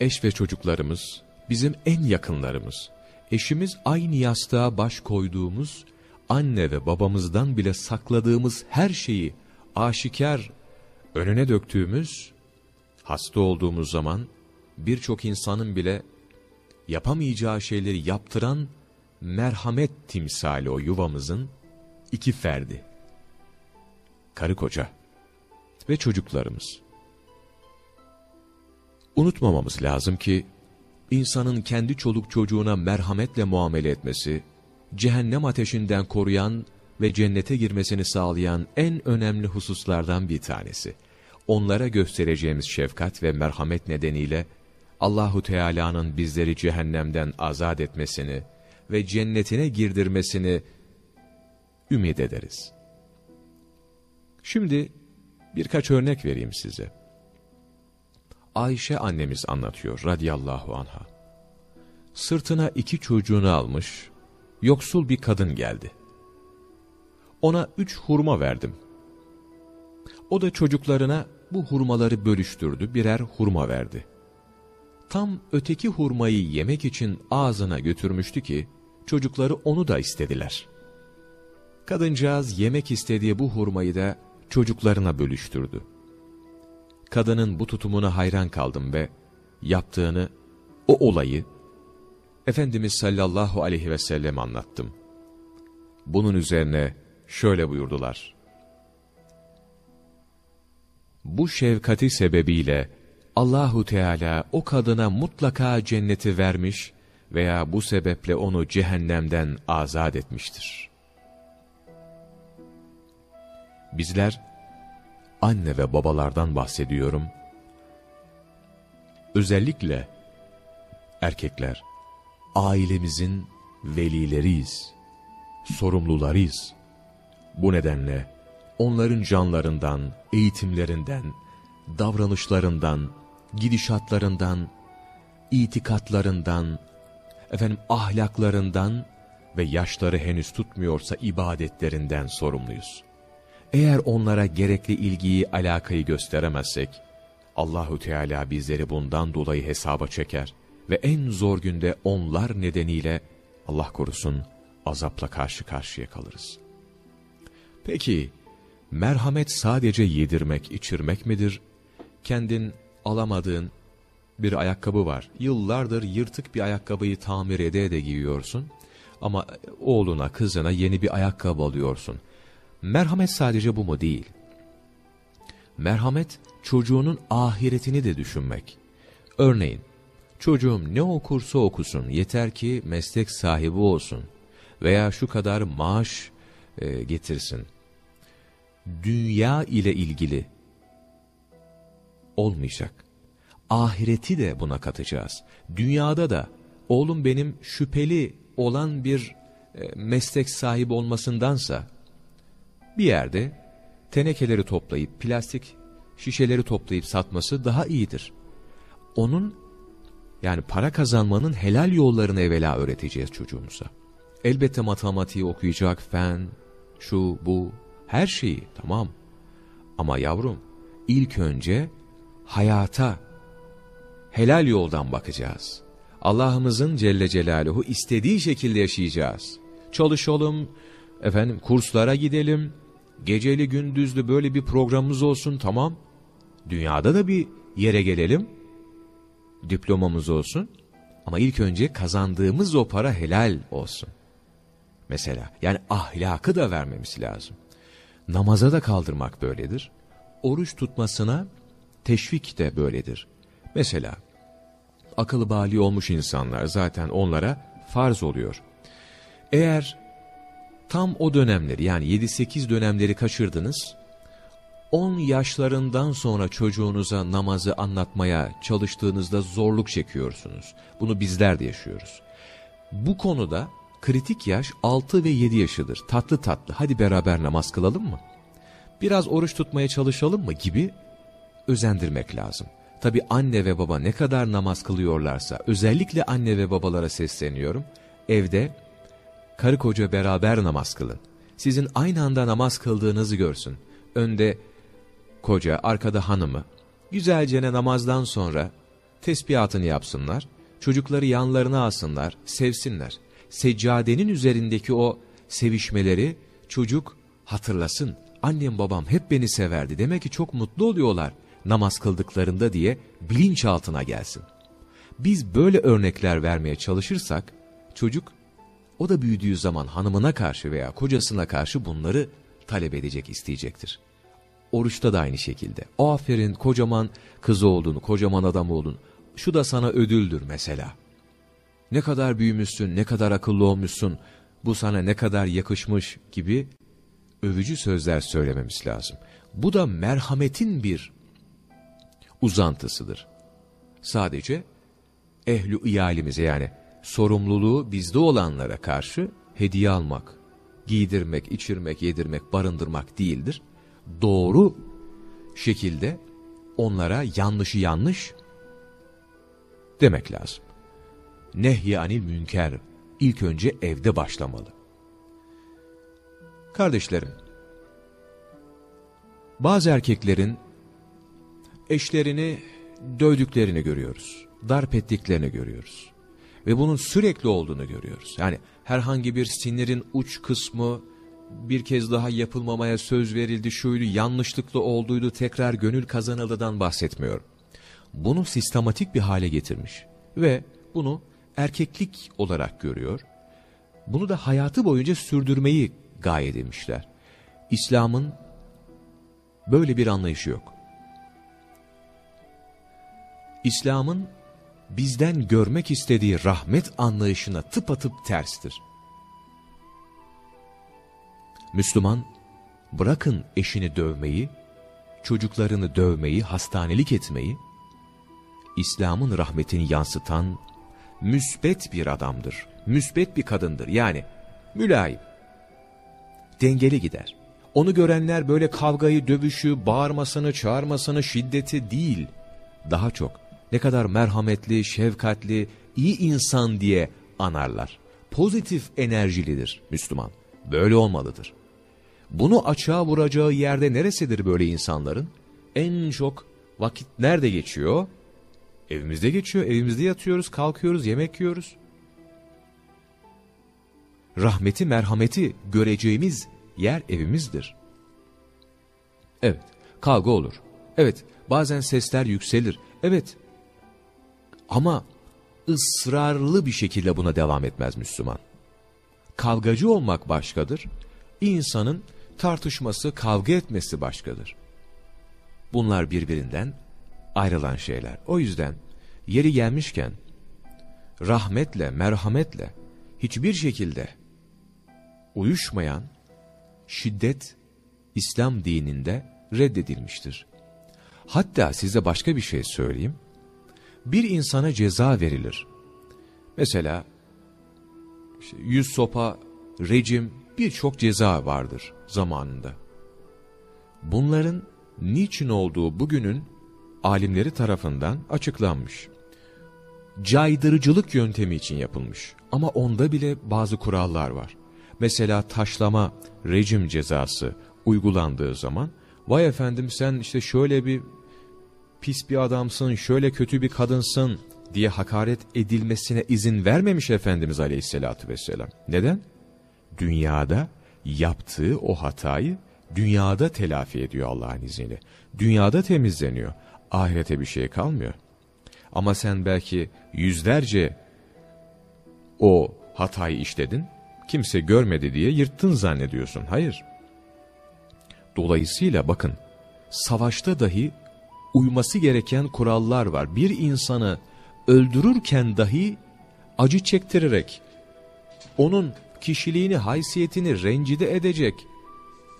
Eş ve çocuklarımız bizim en yakınlarımız. Eşimiz aynı yastığa baş koyduğumuz, anne ve babamızdan bile sakladığımız her şeyi aşikar önüne döktüğümüz, hasta olduğumuz zaman birçok insanın bile yapamayacağı şeyleri yaptıran merhamet timsali o yuvamızın iki ferdi. Karı koca ve çocuklarımız. Unutmamamız lazım ki, insanın kendi çoluk çocuğuna merhametle muamele etmesi, cehennem ateşinden koruyan ve cennete girmesini sağlayan en önemli hususlardan bir tanesi. Onlara göstereceğimiz şefkat ve merhamet nedeniyle, Allahu Teala'nın bizleri cehennemden azat etmesini ve cennetine girdirmesini ümit ederiz. Şimdi birkaç örnek vereyim size. Ayşe annemiz anlatıyor radıyallahu anha. Sırtına iki çocuğunu almış, yoksul bir kadın geldi. Ona üç hurma verdim. O da çocuklarına bu hurmaları bölüştürdü, birer hurma verdi. Tam öteki hurmayı yemek için ağzına götürmüştü ki, çocukları onu da istediler. Kadıncağız yemek istediği bu hurmayı da çocuklarına bölüştürdü. Kadının bu tutumuna hayran kaldım ve yaptığını, o olayı Efendimiz sallallahu aleyhi ve sellem anlattım. Bunun üzerine şöyle buyurdular. Bu şefkati sebebiyle Allahu Teala o kadına mutlaka cenneti vermiş veya bu sebeple onu cehennemden azat etmiştir. Bizler anne ve babalardan bahsediyorum. Özellikle erkekler ailemizin velileriyiz, sorumlularıyız. Bu nedenle onların canlarından, eğitimlerinden, davranışlarından, gidişatlarından, itikatlarından, efendim ahlaklarından ve yaşları henüz tutmuyorsa ibadetlerinden sorumluyuz. Eğer onlara gerekli ilgiyi, alakayı gösteremezsek, Allahu Teala bizleri bundan dolayı hesaba çeker ve en zor günde onlar nedeniyle Allah korusun azapla karşı karşıya kalırız. Peki, merhamet sadece yedirmek, içirmek midir? Kendin alamadığın bir ayakkabı var. Yıllardır yırtık bir ayakkabıyı tamir ede de giyiyorsun. Ama oğluna, kızına yeni bir ayakkabı alıyorsun. Merhamet sadece bu mu değil? Merhamet, çocuğunun ahiretini de düşünmek. Örneğin, çocuğum ne okursa okusun, yeter ki meslek sahibi olsun. Veya şu kadar maaş e, getirsin. Dünya ile ilgili olmayacak. Ahireti de buna katacağız. Dünyada da oğlum benim şüpheli olan bir e, meslek sahibi olmasındansa bir yerde tenekeleri toplayıp plastik şişeleri toplayıp satması daha iyidir. Onun yani para kazanmanın helal yollarını evvela öğreteceğiz çocuğumuza. Elbette matematiği okuyacak, fen, şu, bu, her şeyi tamam. Ama yavrum ilk önce hayata helal yoldan bakacağız. Allah'ımızın Celle Celaluhu istediği şekilde yaşayacağız. Çalışalım, efendim kurslara gidelim, geceli gündüzlü böyle bir programımız olsun tamam. Dünyada da bir yere gelelim, diplomamız olsun. Ama ilk önce kazandığımız o para helal olsun. Mesela yani ahlakı da vermemiz lazım. Namaza da kaldırmak böyledir. Oruç tutmasına teşvik de böyledir. Mesela akıllı bali olmuş insanlar zaten onlara farz oluyor. Eğer tam o dönemleri yani 7-8 dönemleri kaçırdınız, 10 yaşlarından sonra çocuğunuza namazı anlatmaya çalıştığınızda zorluk çekiyorsunuz. Bunu bizler de yaşıyoruz. Bu konuda kritik yaş 6 ve 7 yaşıdır. Tatlı tatlı hadi beraber namaz kılalım mı? Biraz oruç tutmaya çalışalım mı gibi özendirmek lazım. Tabi anne ve baba ne kadar namaz kılıyorlarsa özellikle anne ve babalara sesleniyorum. Evde karı koca beraber namaz kılın. Sizin aynı anda namaz kıldığınızı görsün. Önde koca, arkada hanımı. Güzelce namazdan sonra tesbihatını yapsınlar. Çocukları yanlarına alsınlar, sevsinler. Seccadenin üzerindeki o sevişmeleri çocuk hatırlasın. Annem babam hep beni severdi. Demek ki çok mutlu oluyorlar namaz kıldıklarında diye bilinçaltına gelsin. Biz böyle örnekler vermeye çalışırsak çocuk o da büyüdüğü zaman hanımına karşı veya kocasına karşı bunları talep edecek, isteyecektir. Oruçta da aynı şekilde. Aferin kocaman kız oldun, kocaman adam oldun. Şu da sana ödüldür mesela. Ne kadar büyümüşsün, ne kadar akıllı olmuşsun, bu sana ne kadar yakışmış gibi övücü sözler söylememiz lazım. Bu da merhametin bir uzantısıdır. Sadece ehlu iyalimize yani sorumluluğu bizde olanlara karşı hediye almak, giydirmek, içirmek, yedirmek, barındırmak değildir. Doğru şekilde onlara yanlışı yanlış demek lazım. Nehy anil münker ilk önce evde başlamalı. Kardeşlerim, bazı erkeklerin eşlerini dövdüklerini görüyoruz. Darp ettiklerini görüyoruz. Ve bunun sürekli olduğunu görüyoruz. Yani herhangi bir sinirin uç kısmı bir kez daha yapılmamaya söz verildi, şuydu, yanlışlıkla olduydu, tekrar gönül kazanıldıdan bahsetmiyorum. Bunu sistematik bir hale getirmiş ve bunu erkeklik olarak görüyor. Bunu da hayatı boyunca sürdürmeyi gaye demişler. İslam'ın böyle bir anlayışı yok. İslam'ın bizden görmek istediği rahmet anlayışına tıpatıp terstir. Müslüman, bırakın eşini dövmeyi, çocuklarını dövmeyi, hastanelik etmeyi, İslam'ın rahmetini yansıtan müsbet bir adamdır. Müsbet bir kadındır. Yani mülayim. Dengeli gider. Onu görenler böyle kavgayı, dövüşü, bağırmasını, çağırmasını, şiddeti değil. Daha çok ne kadar merhametli, şefkatli, iyi insan diye anarlar. Pozitif enerjilidir Müslüman. Böyle olmalıdır. Bunu açığa vuracağı yerde neresidir böyle insanların? En çok vakit nerede geçiyor? Evimizde geçiyor, evimizde yatıyoruz, kalkıyoruz, yemek yiyoruz. Rahmeti, merhameti göreceğimiz yer evimizdir. Evet, kavga olur. Evet, bazen sesler yükselir. Evet, ama ısrarlı bir şekilde buna devam etmez Müslüman. Kavgacı olmak başkadır. İnsanın tartışması, kavga etmesi başkadır. Bunlar birbirinden ayrılan şeyler. O yüzden yeri gelmişken rahmetle, merhametle hiçbir şekilde uyuşmayan şiddet İslam dininde reddedilmiştir. Hatta size başka bir şey söyleyeyim. Bir insana ceza verilir. Mesela işte yüz sopa, rejim birçok ceza vardır zamanında. Bunların niçin olduğu bugünün alimleri tarafından açıklanmış. Caydırıcılık yöntemi için yapılmış. Ama onda bile bazı kurallar var. Mesela taşlama rejim cezası uygulandığı zaman vay efendim sen işte şöyle bir pis bir adamsın, şöyle kötü bir kadınsın diye hakaret edilmesine izin vermemiş Efendimiz Aleyhisselatü Vesselam. Neden? Dünyada yaptığı o hatayı dünyada telafi ediyor Allah'ın izniyle. Dünyada temizleniyor. Ahirete bir şey kalmıyor. Ama sen belki yüzlerce o hatayı işledin, kimse görmedi diye yırttın zannediyorsun. Hayır. Dolayısıyla bakın, savaşta dahi uyması gereken kurallar var. Bir insanı öldürürken dahi acı çektirerek, onun kişiliğini, haysiyetini rencide edecek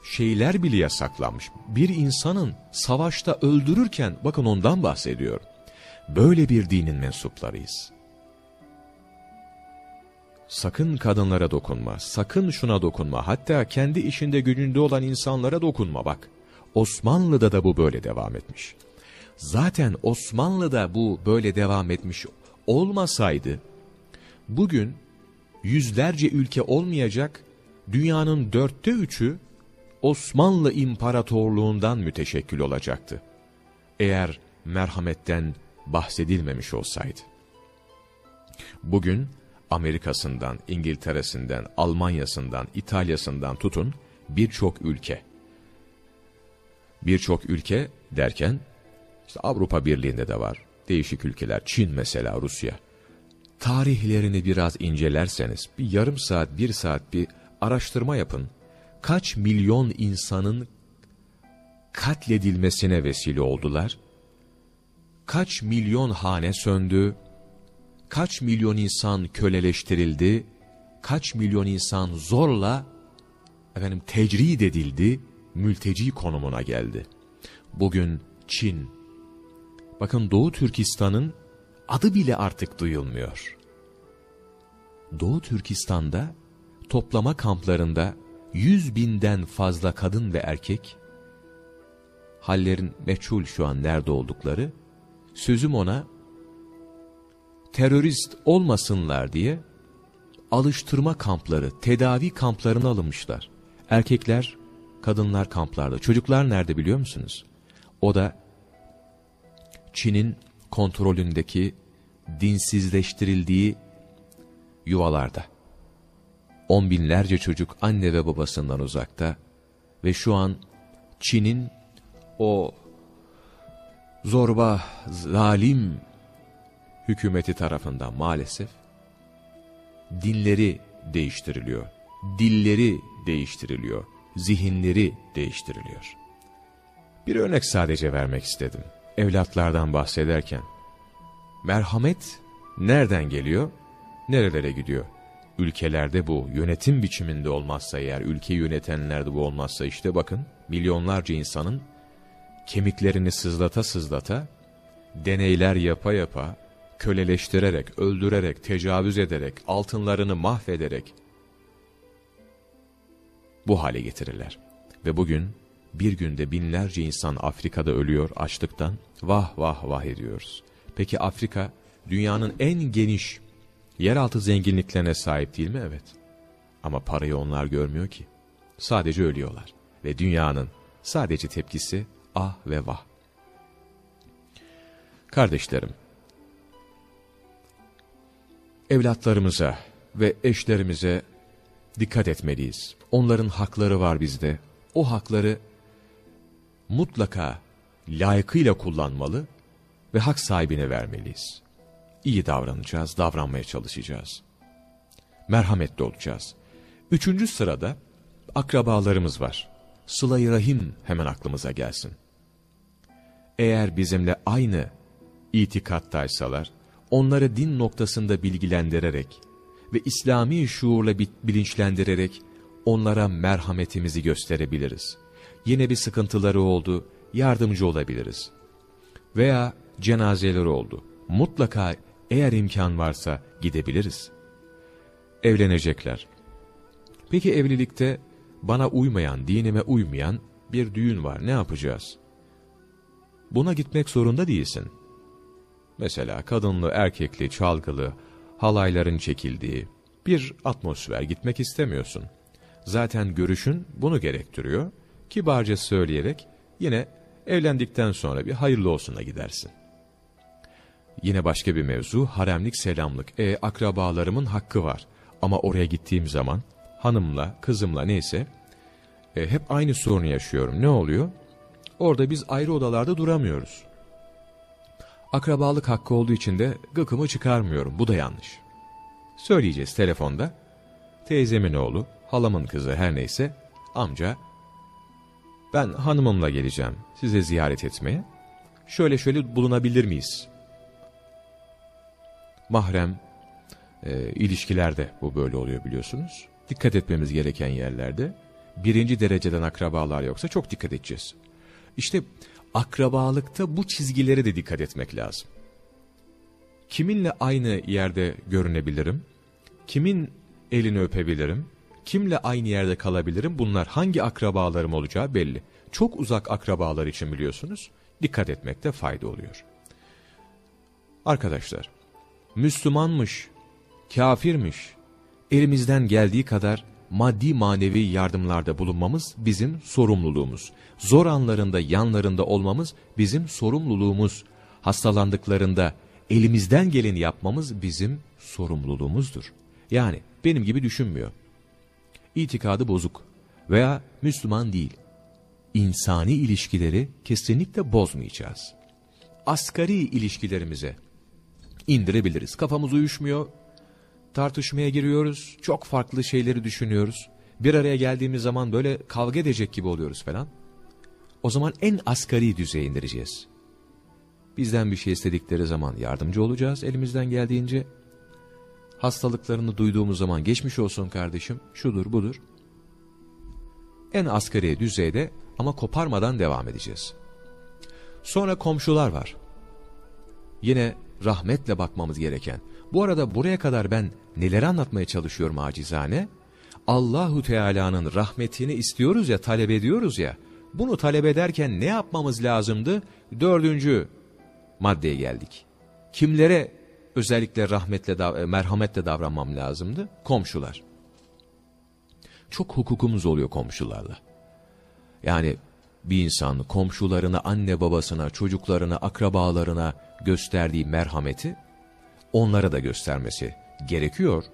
şeyler bile yasaklanmış. Bir insanın savaşta öldürürken, bakın ondan bahsediyor. Böyle bir dinin mensuplarıyız. Sakın kadınlara dokunma, sakın şuna dokunma, hatta kendi işinde gücünde olan insanlara dokunma bak. Osmanlı'da da bu böyle devam etmiş. Zaten Osmanlı'da bu böyle devam etmiş olmasaydı, bugün yüzlerce ülke olmayacak, dünyanın dörtte üçü Osmanlı İmparatorluğundan müteşekkil olacaktı. Eğer merhametten bahsedilmemiş olsaydı. Bugün Amerika'sından, İngiltere'sinden, Almanya'sından, İtalya'sından tutun birçok ülke. Birçok ülke derken işte Avrupa Birliği'nde de var. Değişik ülkeler, Çin mesela, Rusya. Tarihlerini biraz incelerseniz, bir yarım saat, bir saat bir araştırma yapın. Kaç milyon insanın katledilmesine vesile oldular? Kaç milyon hane söndü? Kaç milyon insan köleleştirildi? Kaç milyon insan zorla efendim tecrid edildi, mülteci konumuna geldi. Bugün Çin, bakın Doğu Türkistan'ın adı bile artık duyulmuyor. Doğu Türkistan'da toplama kamplarında yüz binden fazla kadın ve erkek, hallerin meçhul şu an nerede oldukları, sözüm ona, terörist olmasınlar diye alıştırma kampları, tedavi kamplarına alınmışlar. Erkekler, kadınlar kamplarda. Çocuklar nerede biliyor musunuz? O da Çin'in kontrolündeki dinsizleştirildiği yuvalarda. On binlerce çocuk anne ve babasından uzakta ve şu an Çin'in o zorba, zalim hükümeti tarafından maalesef dinleri değiştiriliyor, dilleri değiştiriliyor, zihinleri değiştiriliyor. Bir örnek sadece vermek istedim. Evlatlardan bahsederken. Merhamet nereden geliyor, nerelere gidiyor? Ülkelerde bu yönetim biçiminde olmazsa eğer, ülkeyi yönetenlerde bu olmazsa işte bakın milyonlarca insanın kemiklerini sızlata sızlata, deneyler yapa yapa, köleleştirerek, öldürerek, tecavüz ederek, altınlarını mahvederek bu hale getirirler. Ve bugün bir günde binlerce insan Afrika'da ölüyor açlıktan, vah vah vah ediyoruz. Peki Afrika dünyanın en geniş yeraltı zenginliklerine sahip değil mi? Evet. Ama parayı onlar görmüyor ki. Sadece ölüyorlar. Ve dünyanın sadece tepkisi ah ve vah. Kardeşlerim, evlatlarımıza ve eşlerimize dikkat etmeliyiz. Onların hakları var bizde. O hakları mutlaka layıkıyla kullanmalı ve hak sahibine vermeliyiz. İyi davranacağız, davranmaya çalışacağız. Merhametli olacağız. Üçüncü sırada akrabalarımız var. Sıla-i Rahim hemen aklımıza gelsin. Eğer bizimle aynı itikattaysalar, onları din noktasında bilgilendirerek ve İslami şuurla bilinçlendirerek onlara merhametimizi gösterebiliriz. Yine bir sıkıntıları oldu, yardımcı olabiliriz. Veya cenazeleri oldu. Mutlaka eğer imkan varsa gidebiliriz. Evlenecekler. Peki evlilikte bana uymayan, dinime uymayan bir düğün var. Ne yapacağız? Buna gitmek zorunda değilsin. Mesela kadınlı, erkekli, çalgılı, halayların çekildiği bir atmosfer gitmek istemiyorsun. Zaten görüşün bunu gerektiriyor. Kibarca söyleyerek yine evlendikten sonra bir hayırlı olsuna gidersin. Yine başka bir mevzu haremlik selamlık. E akrabalarımın hakkı var. Ama oraya gittiğim zaman hanımla, kızımla neyse e, hep aynı sorunu yaşıyorum. Ne oluyor? Orada biz ayrı odalarda duramıyoruz. Akrabalık hakkı olduğu için de gıkımı çıkarmıyorum. Bu da yanlış. Söyleyeceğiz telefonda. Teyzemin oğlu, halamın kızı her neyse amca ben hanımımla geleceğim size ziyaret etmeye. Şöyle şöyle bulunabilir miyiz? Mahrem e, ilişkilerde bu böyle oluyor biliyorsunuz. Dikkat etmemiz gereken yerlerde birinci dereceden akrabalar yoksa çok dikkat edeceğiz. İşte akrabalıkta bu çizgilere de dikkat etmek lazım. Kiminle aynı yerde görünebilirim? Kimin elini öpebilirim? Kimle aynı yerde kalabilirim? Bunlar hangi akrabalarım olacağı belli. Çok uzak akrabalar için biliyorsunuz. Dikkat etmekte fayda oluyor. Arkadaşlar, Müslümanmış, kafirmiş, elimizden geldiği kadar maddi manevi yardımlarda bulunmamız bizim sorumluluğumuz. Zor anlarında yanlarında olmamız bizim sorumluluğumuz. Hastalandıklarında elimizden geleni yapmamız bizim sorumluluğumuzdur. Yani benim gibi düşünmüyor. İtikadı bozuk veya Müslüman değil. İnsani ilişkileri kesinlikle bozmayacağız. Asgari ilişkilerimize indirebiliriz. Kafamız uyuşmuyor, tartışmaya giriyoruz, çok farklı şeyleri düşünüyoruz. Bir araya geldiğimiz zaman böyle kavga edecek gibi oluyoruz falan. O zaman en asgari düzeye indireceğiz. Bizden bir şey istedikleri zaman yardımcı olacağız elimizden geldiğince. Hastalıklarını duyduğumuz zaman geçmiş olsun kardeşim, şudur budur. En asgari düzeyde ama koparmadan devam edeceğiz. Sonra komşular var. Yine rahmetle bakmamız gereken. Bu arada buraya kadar ben neleri anlatmaya çalışıyorum acizane? Allahu Teala'nın rahmetini istiyoruz ya, talep ediyoruz ya. Bunu talep ederken ne yapmamız lazımdı? Dördüncü maddeye geldik. Kimlere özellikle rahmetle, merhametle davranmam lazımdı? Komşular. Çok hukukumuz oluyor komşularla. Yani bir insan komşularına, anne babasına, çocuklarına, akrabalarına gösterdiği merhameti onlara da göstermesi gerekiyor.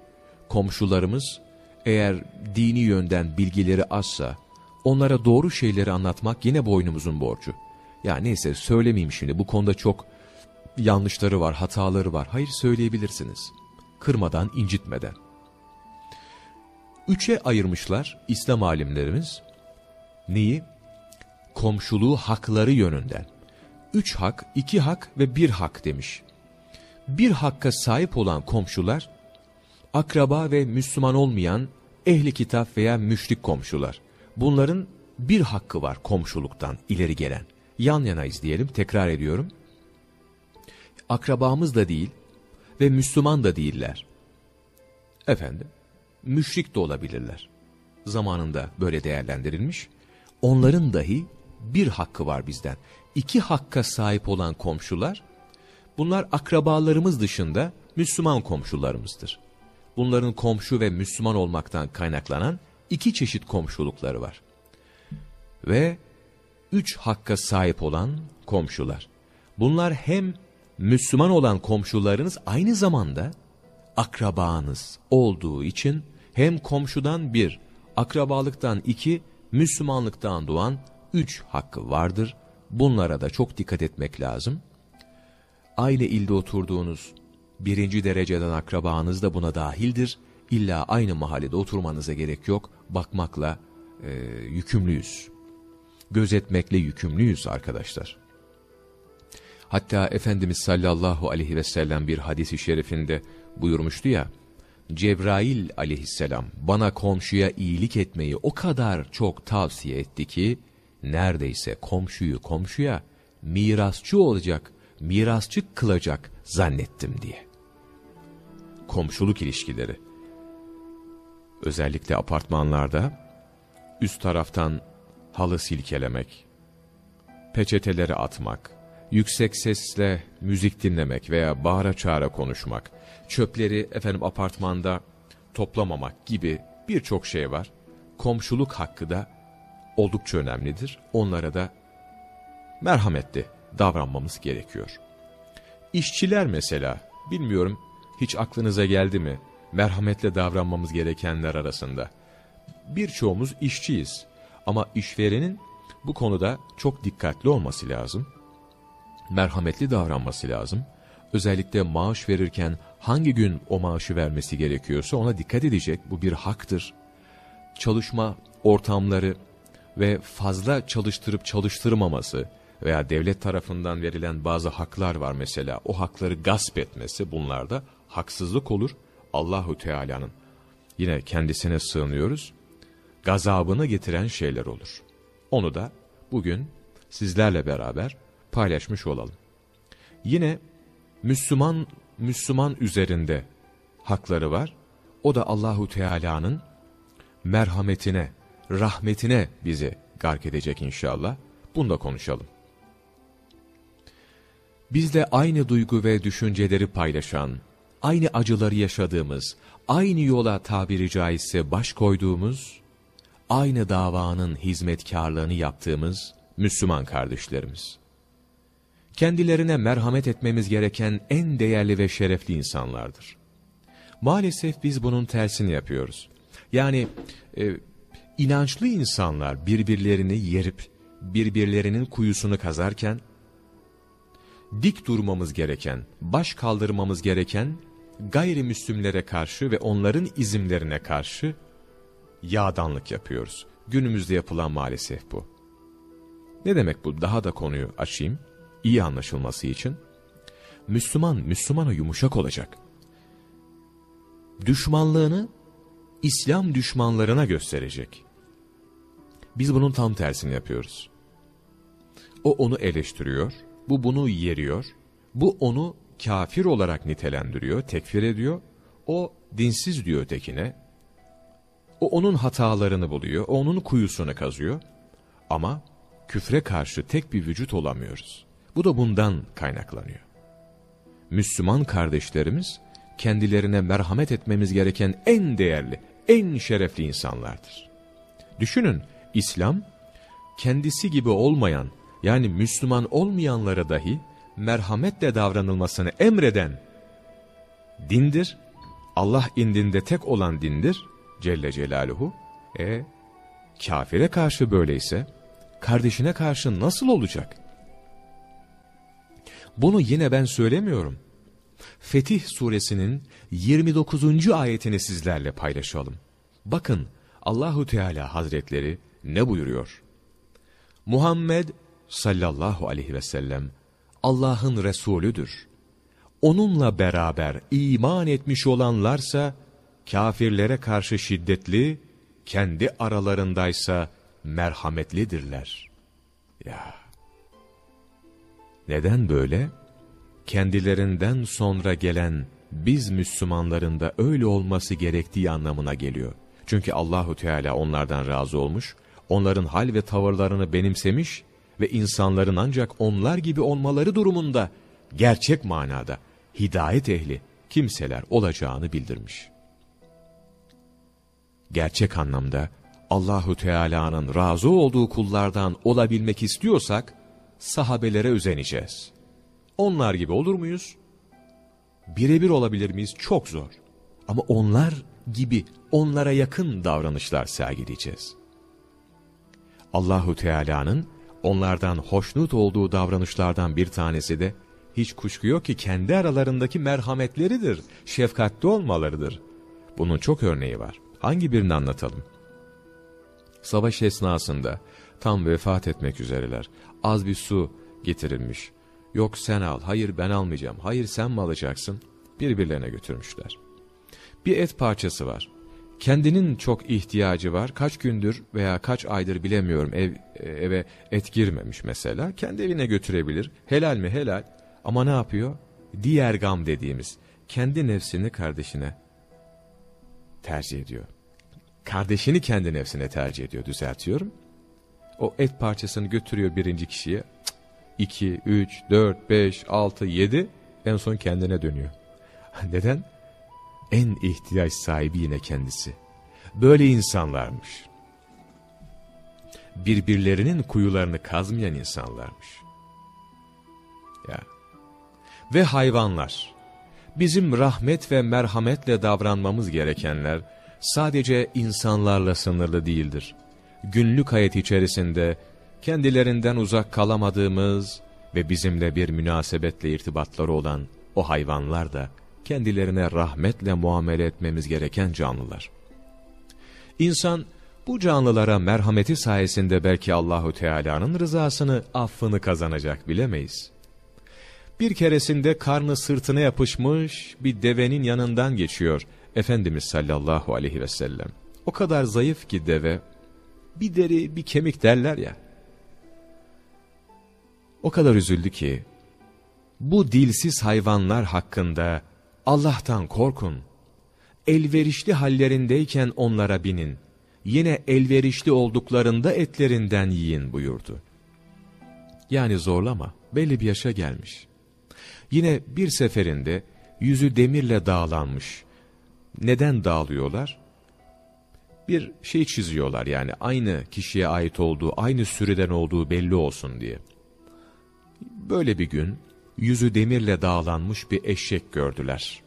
Komşularımız eğer dini yönden bilgileri azsa onlara doğru şeyleri anlatmak yine boynumuzun borcu. Ya neyse söylemeyeyim şimdi bu konuda çok yanlışları var, hataları var. Hayır söyleyebilirsiniz. Kırmadan, incitmeden. Üçe ayırmışlar İslam alimlerimiz. Neyi? Komşuluğu hakları yönünden. Üç hak, iki hak ve bir hak demiş. Bir hakka sahip olan komşular, akraba ve Müslüman olmayan ehli kitap veya müşrik komşular. Bunların bir hakkı var komşuluktan ileri gelen. Yan yanayız diyelim, tekrar ediyorum. Akrabamız da değil ve Müslüman da değiller. Efendim, müşrik de olabilirler. Zamanında böyle değerlendirilmiş. Onların dahi bir hakkı var bizden. İki hakka sahip olan komşular, bunlar akrabalarımız dışında Müslüman komşularımızdır. Bunların komşu ve Müslüman olmaktan kaynaklanan iki çeşit komşulukları var. Ve üç hakka sahip olan komşular. Bunlar hem Müslüman olan komşularınız aynı zamanda akrabanız olduğu için hem komşudan bir, akrabalıktan iki, Müslümanlıktan doğan üç hakkı vardır. Bunlara da çok dikkat etmek lazım. Aynı ilde oturduğunuz birinci dereceden akrabanız da buna dahildir. İlla aynı mahallede oturmanıza gerek yok. Bakmakla e, yükümlüyüz. Gözetmekle yükümlüyüz arkadaşlar. Hatta Efendimiz sallallahu aleyhi ve sellem bir hadisi şerifinde buyurmuştu ya, Cebrail aleyhisselam bana komşuya iyilik etmeyi o kadar çok tavsiye etti ki, neredeyse komşuyu komşuya mirasçı olacak, mirasçı kılacak zannettim diye. Komşuluk ilişkileri. Özellikle apartmanlarda üst taraftan halı silkelemek, peçeteleri atmak, yüksek sesle müzik dinlemek veya bağıra çağıra konuşmak, çöpleri efendim apartmanda toplamamak gibi birçok şey var. Komşuluk hakkı da oldukça önemlidir. Onlara da merhametli davranmamız gerekiyor. İşçiler mesela, bilmiyorum hiç aklınıza geldi mi merhametle davranmamız gerekenler arasında? Birçoğumuz işçiyiz ama işverenin bu konuda çok dikkatli olması lazım. Merhametli davranması lazım. Özellikle maaş verirken hangi gün o maaşı vermesi gerekiyorsa ona dikkat edecek. Bu bir haktır. Çalışma ortamları ve fazla çalıştırıp çalıştırmaması veya devlet tarafından verilen bazı haklar var mesela. O hakları gasp etmesi bunlarda haksızlık olur. Allahu Teala'nın yine kendisine sığınıyoruz. Gazabını getiren şeyler olur. Onu da bugün sizlerle beraber paylaşmış olalım. Yine Müslüman Müslüman üzerinde hakları var. O da Allahu Teala'nın merhametine, rahmetine bizi gark edecek inşallah. Bunu da konuşalım. Bizle aynı duygu ve düşünceleri paylaşan, aynı acıları yaşadığımız, aynı yola tabiri caizse baş koyduğumuz, aynı davanın hizmetkarlığını yaptığımız Müslüman kardeşlerimiz. Kendilerine merhamet etmemiz gereken en değerli ve şerefli insanlardır. Maalesef biz bunun tersini yapıyoruz. Yani e, inançlı insanlar birbirlerini yerip, birbirlerinin kuyusunu kazarken, dik durmamız gereken, baş kaldırmamız gereken gayrimüslimlere karşı ve onların izimlerine karşı yağdanlık yapıyoruz. Günümüzde yapılan maalesef bu. Ne demek bu? Daha da konuyu açayım. İyi anlaşılması için. Müslüman, Müslümana yumuşak olacak. Düşmanlığını İslam düşmanlarına gösterecek. Biz bunun tam tersini yapıyoruz. O onu eleştiriyor, bu bunu yeriyor, bu onu kafir olarak nitelendiriyor, tekfir ediyor, o dinsiz diyor ötekine, o onun hatalarını buluyor, o onun kuyusunu kazıyor ama küfre karşı tek bir vücut olamıyoruz. Bu da bundan kaynaklanıyor. Müslüman kardeşlerimiz kendilerine merhamet etmemiz gereken en değerli, en şerefli insanlardır. Düşünün İslam kendisi gibi olmayan yani Müslüman olmayanlara dahi merhametle davranılmasını emreden dindir. Allah indinde tek olan dindir Celle Celaluhu. E kafire karşı böyleyse kardeşine karşı nasıl olacak? Bunu yine ben söylemiyorum. Fetih suresinin 29. ayetini sizlerle paylaşalım. Bakın Allahu Teala Hazretleri ne buyuruyor? Muhammed sallallahu aleyhi ve sellem Allah'ın Resulüdür. Onunla beraber iman etmiş olanlarsa kafirlere karşı şiddetli, kendi aralarındaysa merhametlidirler. Ya. Neden böyle? Kendilerinden sonra gelen biz Müslümanların da öyle olması gerektiği anlamına geliyor. Çünkü Allahu Teala onlardan razı olmuş, onların hal ve tavırlarını benimsemiş ve insanların ancak onlar gibi olmaları durumunda gerçek manada hidayet ehli kimseler olacağını bildirmiş. Gerçek anlamda Allahu Teala'nın razı olduğu kullardan olabilmek istiyorsak sahabelere özeneceğiz. Onlar gibi olur muyuz? Birebir olabilir miyiz? Çok zor. Ama onlar gibi onlara yakın davranışlar sergileyeceğiz. Allahu Teala'nın onlardan hoşnut olduğu davranışlardan bir tanesi de hiç kuşku yok ki kendi aralarındaki merhametleridir, şefkatli olmalarıdır. Bunun çok örneği var. Hangi birini anlatalım? Savaş esnasında tam vefat etmek üzereler. Az bir su getirilmiş. Yok sen al, hayır ben almayacağım, hayır sen mi alacaksın? Birbirlerine götürmüşler. Bir et parçası var. Kendinin çok ihtiyacı var. Kaç gündür veya kaç aydır bilemiyorum ev, eve et girmemiş mesela. Kendi evine götürebilir. Helal mi? Helal. Ama ne yapıyor? Diğer gam dediğimiz. Kendi nefsini kardeşine tercih ediyor. Kardeşini kendi nefsine tercih ediyor düzeltiyorum. O et parçasını götürüyor birinci kişiye. 2, 3, 4, 5, 6, 7 en son kendine dönüyor. Neden? En ihtiyaç sahibi yine kendisi. Böyle insanlarmış. Birbirlerinin kuyularını kazmayan insanlarmış. Ya. Ve hayvanlar. Bizim rahmet ve merhametle davranmamız gerekenler sadece insanlarla sınırlı değildir. Günlük hayat içerisinde kendilerinden uzak kalamadığımız ve bizimle bir münasebetle irtibatları olan o hayvanlar da kendilerine rahmetle muamele etmemiz gereken canlılar. İnsan bu canlılara merhameti sayesinde belki Allahu Teala'nın rızasını, affını kazanacak bilemeyiz. Bir keresinde karnı sırtına yapışmış bir devenin yanından geçiyor Efendimiz sallallahu aleyhi ve sellem. O kadar zayıf ki deve, bir deri bir kemik derler ya. O kadar üzüldü ki, bu dilsiz hayvanlar hakkında Allah'tan korkun. Elverişli hallerindeyken onlara binin. Yine elverişli olduklarında etlerinden yiyin buyurdu. Yani zorlama, belli bir yaşa gelmiş. Yine bir seferinde yüzü demirle dağlanmış. Neden dağılıyorlar? Bir şey çiziyorlar yani aynı kişiye ait olduğu, aynı sürüden olduğu belli olsun diye. Böyle bir gün yüzü demirle dağlanmış bir eşek gördüler.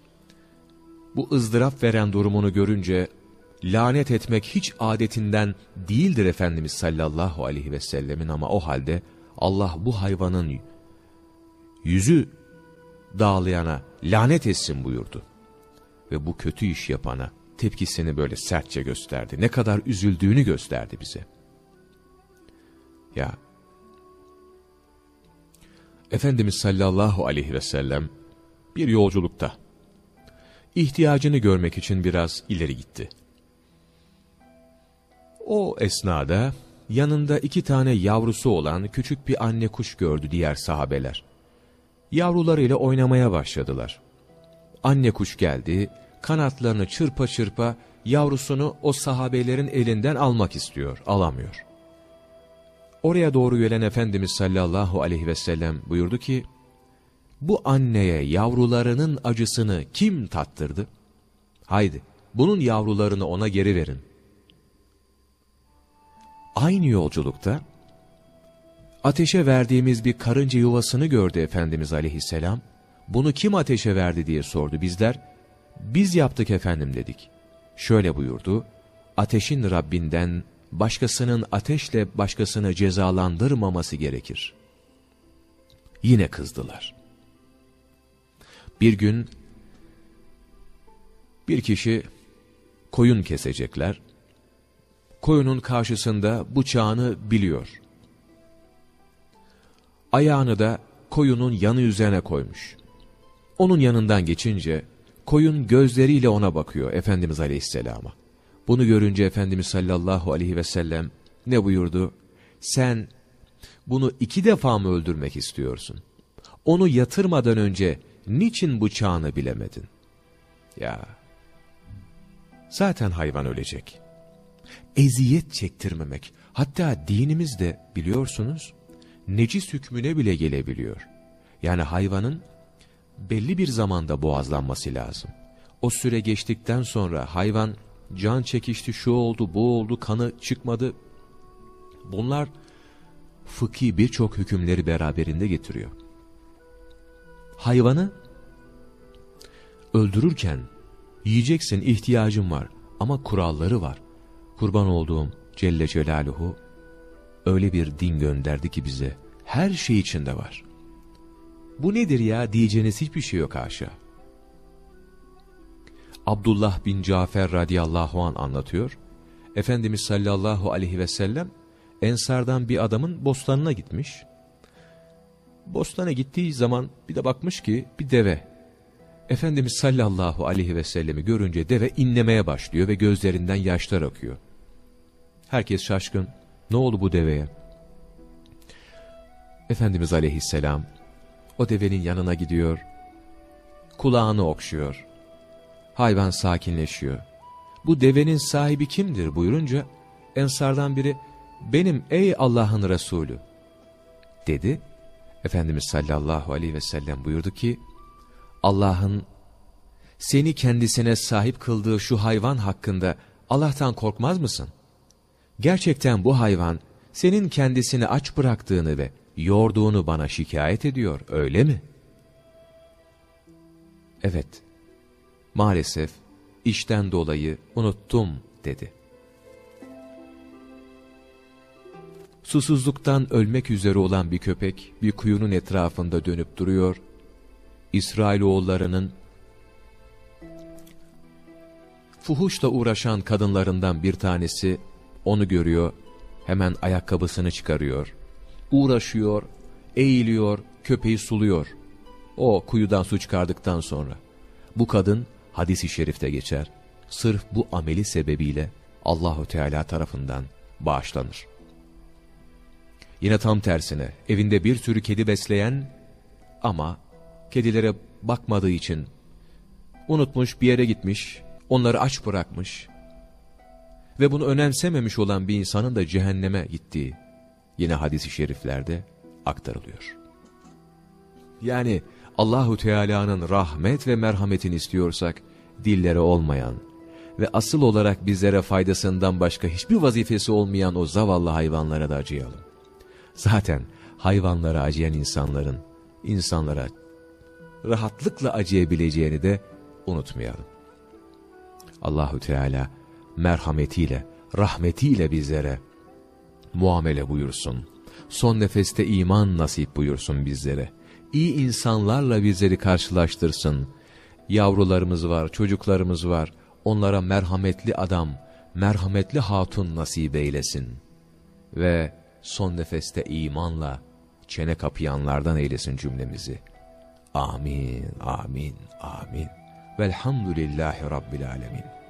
Bu ızdırap veren durumunu görünce lanet etmek hiç adetinden değildir Efendimiz sallallahu aleyhi ve sellemin ama o halde Allah bu hayvanın yüzü dağlayana lanet etsin buyurdu. Ve bu kötü iş yapana tepkisini böyle sertçe gösterdi. Ne kadar üzüldüğünü gösterdi bize. Ya Efendimiz sallallahu aleyhi ve sellem bir yolculukta ihtiyacını görmek için biraz ileri gitti. O esnada yanında iki tane yavrusu olan küçük bir anne kuş gördü diğer sahabeler. Yavrularıyla oynamaya başladılar. Anne kuş geldi, kanatlarını çırpa çırpa yavrusunu o sahabelerin elinden almak istiyor, alamıyor. Oraya doğru gelen Efendimiz sallallahu aleyhi ve sellem buyurdu ki, bu anneye yavrularının acısını kim tattırdı? Haydi, bunun yavrularını ona geri verin. Aynı yolculukta, ateşe verdiğimiz bir karınca yuvasını gördü Efendimiz aleyhisselam. Bunu kim ateşe verdi diye sordu bizler. Biz yaptık efendim dedik. Şöyle buyurdu, ateşin Rabbinden başkasının ateşle başkasını cezalandırmaması gerekir. Yine kızdılar. Bir gün bir kişi koyun kesecekler. Koyunun karşısında bıçağını biliyor. Ayağını da koyunun yanı üzerine koymuş. Onun yanından geçince koyun gözleriyle ona bakıyor Efendimiz Aleyhisselam'a. Bunu görünce Efendimiz sallallahu aleyhi ve sellem ne buyurdu? Sen bunu iki defa mı öldürmek istiyorsun? Onu yatırmadan önce niçin bıçağını bilemedin? Ya, zaten hayvan ölecek. Eziyet çektirmemek, hatta dinimizde biliyorsunuz, necis hükmüne bile gelebiliyor. Yani hayvanın belli bir zamanda boğazlanması lazım. O süre geçtikten sonra hayvan can çekişti, şu oldu, bu oldu, kanı çıkmadı. Bunlar fıkhi birçok hükümleri beraberinde getiriyor. Hayvanı öldürürken yiyeceksin ihtiyacın var ama kuralları var. Kurban olduğum Celle Celaluhu öyle bir din gönderdi ki bize her şey içinde var. Bu nedir ya diyeceğiniz hiçbir şey yok haşa. Abdullah bin Cafer radıyallahu an anlatıyor. Efendimiz sallallahu aleyhi ve sellem Ensardan bir adamın bostanına gitmiş. Bostana gittiği zaman bir de bakmış ki bir deve. Efendimiz sallallahu aleyhi ve sellemi görünce deve inlemeye başlıyor ve gözlerinden yaşlar akıyor. Herkes şaşkın. Ne oldu bu deveye? Efendimiz aleyhisselam o devenin yanına gidiyor, kulağını okşuyor. Hayvan sakinleşiyor. Bu devenin sahibi kimdir buyurunca ensardan biri benim ey Allah'ın Resulü dedi. Efendimiz sallallahu aleyhi ve sellem buyurdu ki Allah'ın seni kendisine sahip kıldığı şu hayvan hakkında Allah'tan korkmaz mısın? Gerçekten bu hayvan senin kendisini aç bıraktığını ve yorduğunu bana şikayet ediyor, öyle mi? Evet, maalesef işten dolayı unuttum dedi. Susuzluktan ölmek üzere olan bir köpek bir kuyunun etrafında dönüp duruyor. İsrailoğullarının fuhuşla uğraşan kadınlarından bir tanesi onu görüyor, hemen ayakkabısını çıkarıyor. Uğraşıyor, eğiliyor, köpeği suluyor. O kuyudan su çıkardıktan sonra. Bu kadın hadis-i şerifte geçer. Sırf bu ameli sebebiyle Allahu Teala tarafından bağışlanır. Yine tam tersine evinde bir sürü kedi besleyen ama kedilere bakmadığı için unutmuş bir yere gitmiş, onları aç bırakmış ve bunu önemsememiş olan bir insanın da cehenneme gittiği yine hadis-i şeriflerde aktarılıyor. Yani Allahu Teala'nın rahmet ve merhametini istiyorsak dillere olmayan ve asıl olarak bizlere faydasından başka hiçbir vazifesi olmayan o zavallı hayvanlara da acıyalım. Zaten hayvanlara acıyan insanların insanlara rahatlıkla acıyabileceğini de unutmayalım. Allahu Teala merhametiyle, rahmetiyle bizlere muamele buyursun. Son nefeste iman nasip buyursun bizlere. İyi insanlarla bizleri karşılaştırsın. Yavrularımız var, çocuklarımız var. Onlara merhametli adam, merhametli hatun nasip eylesin. Ve son nefeste imanla çene kapayanlardan eylesin cümlemizi. Amin, amin, amin. Velhamdülillahi Rabbil alemin.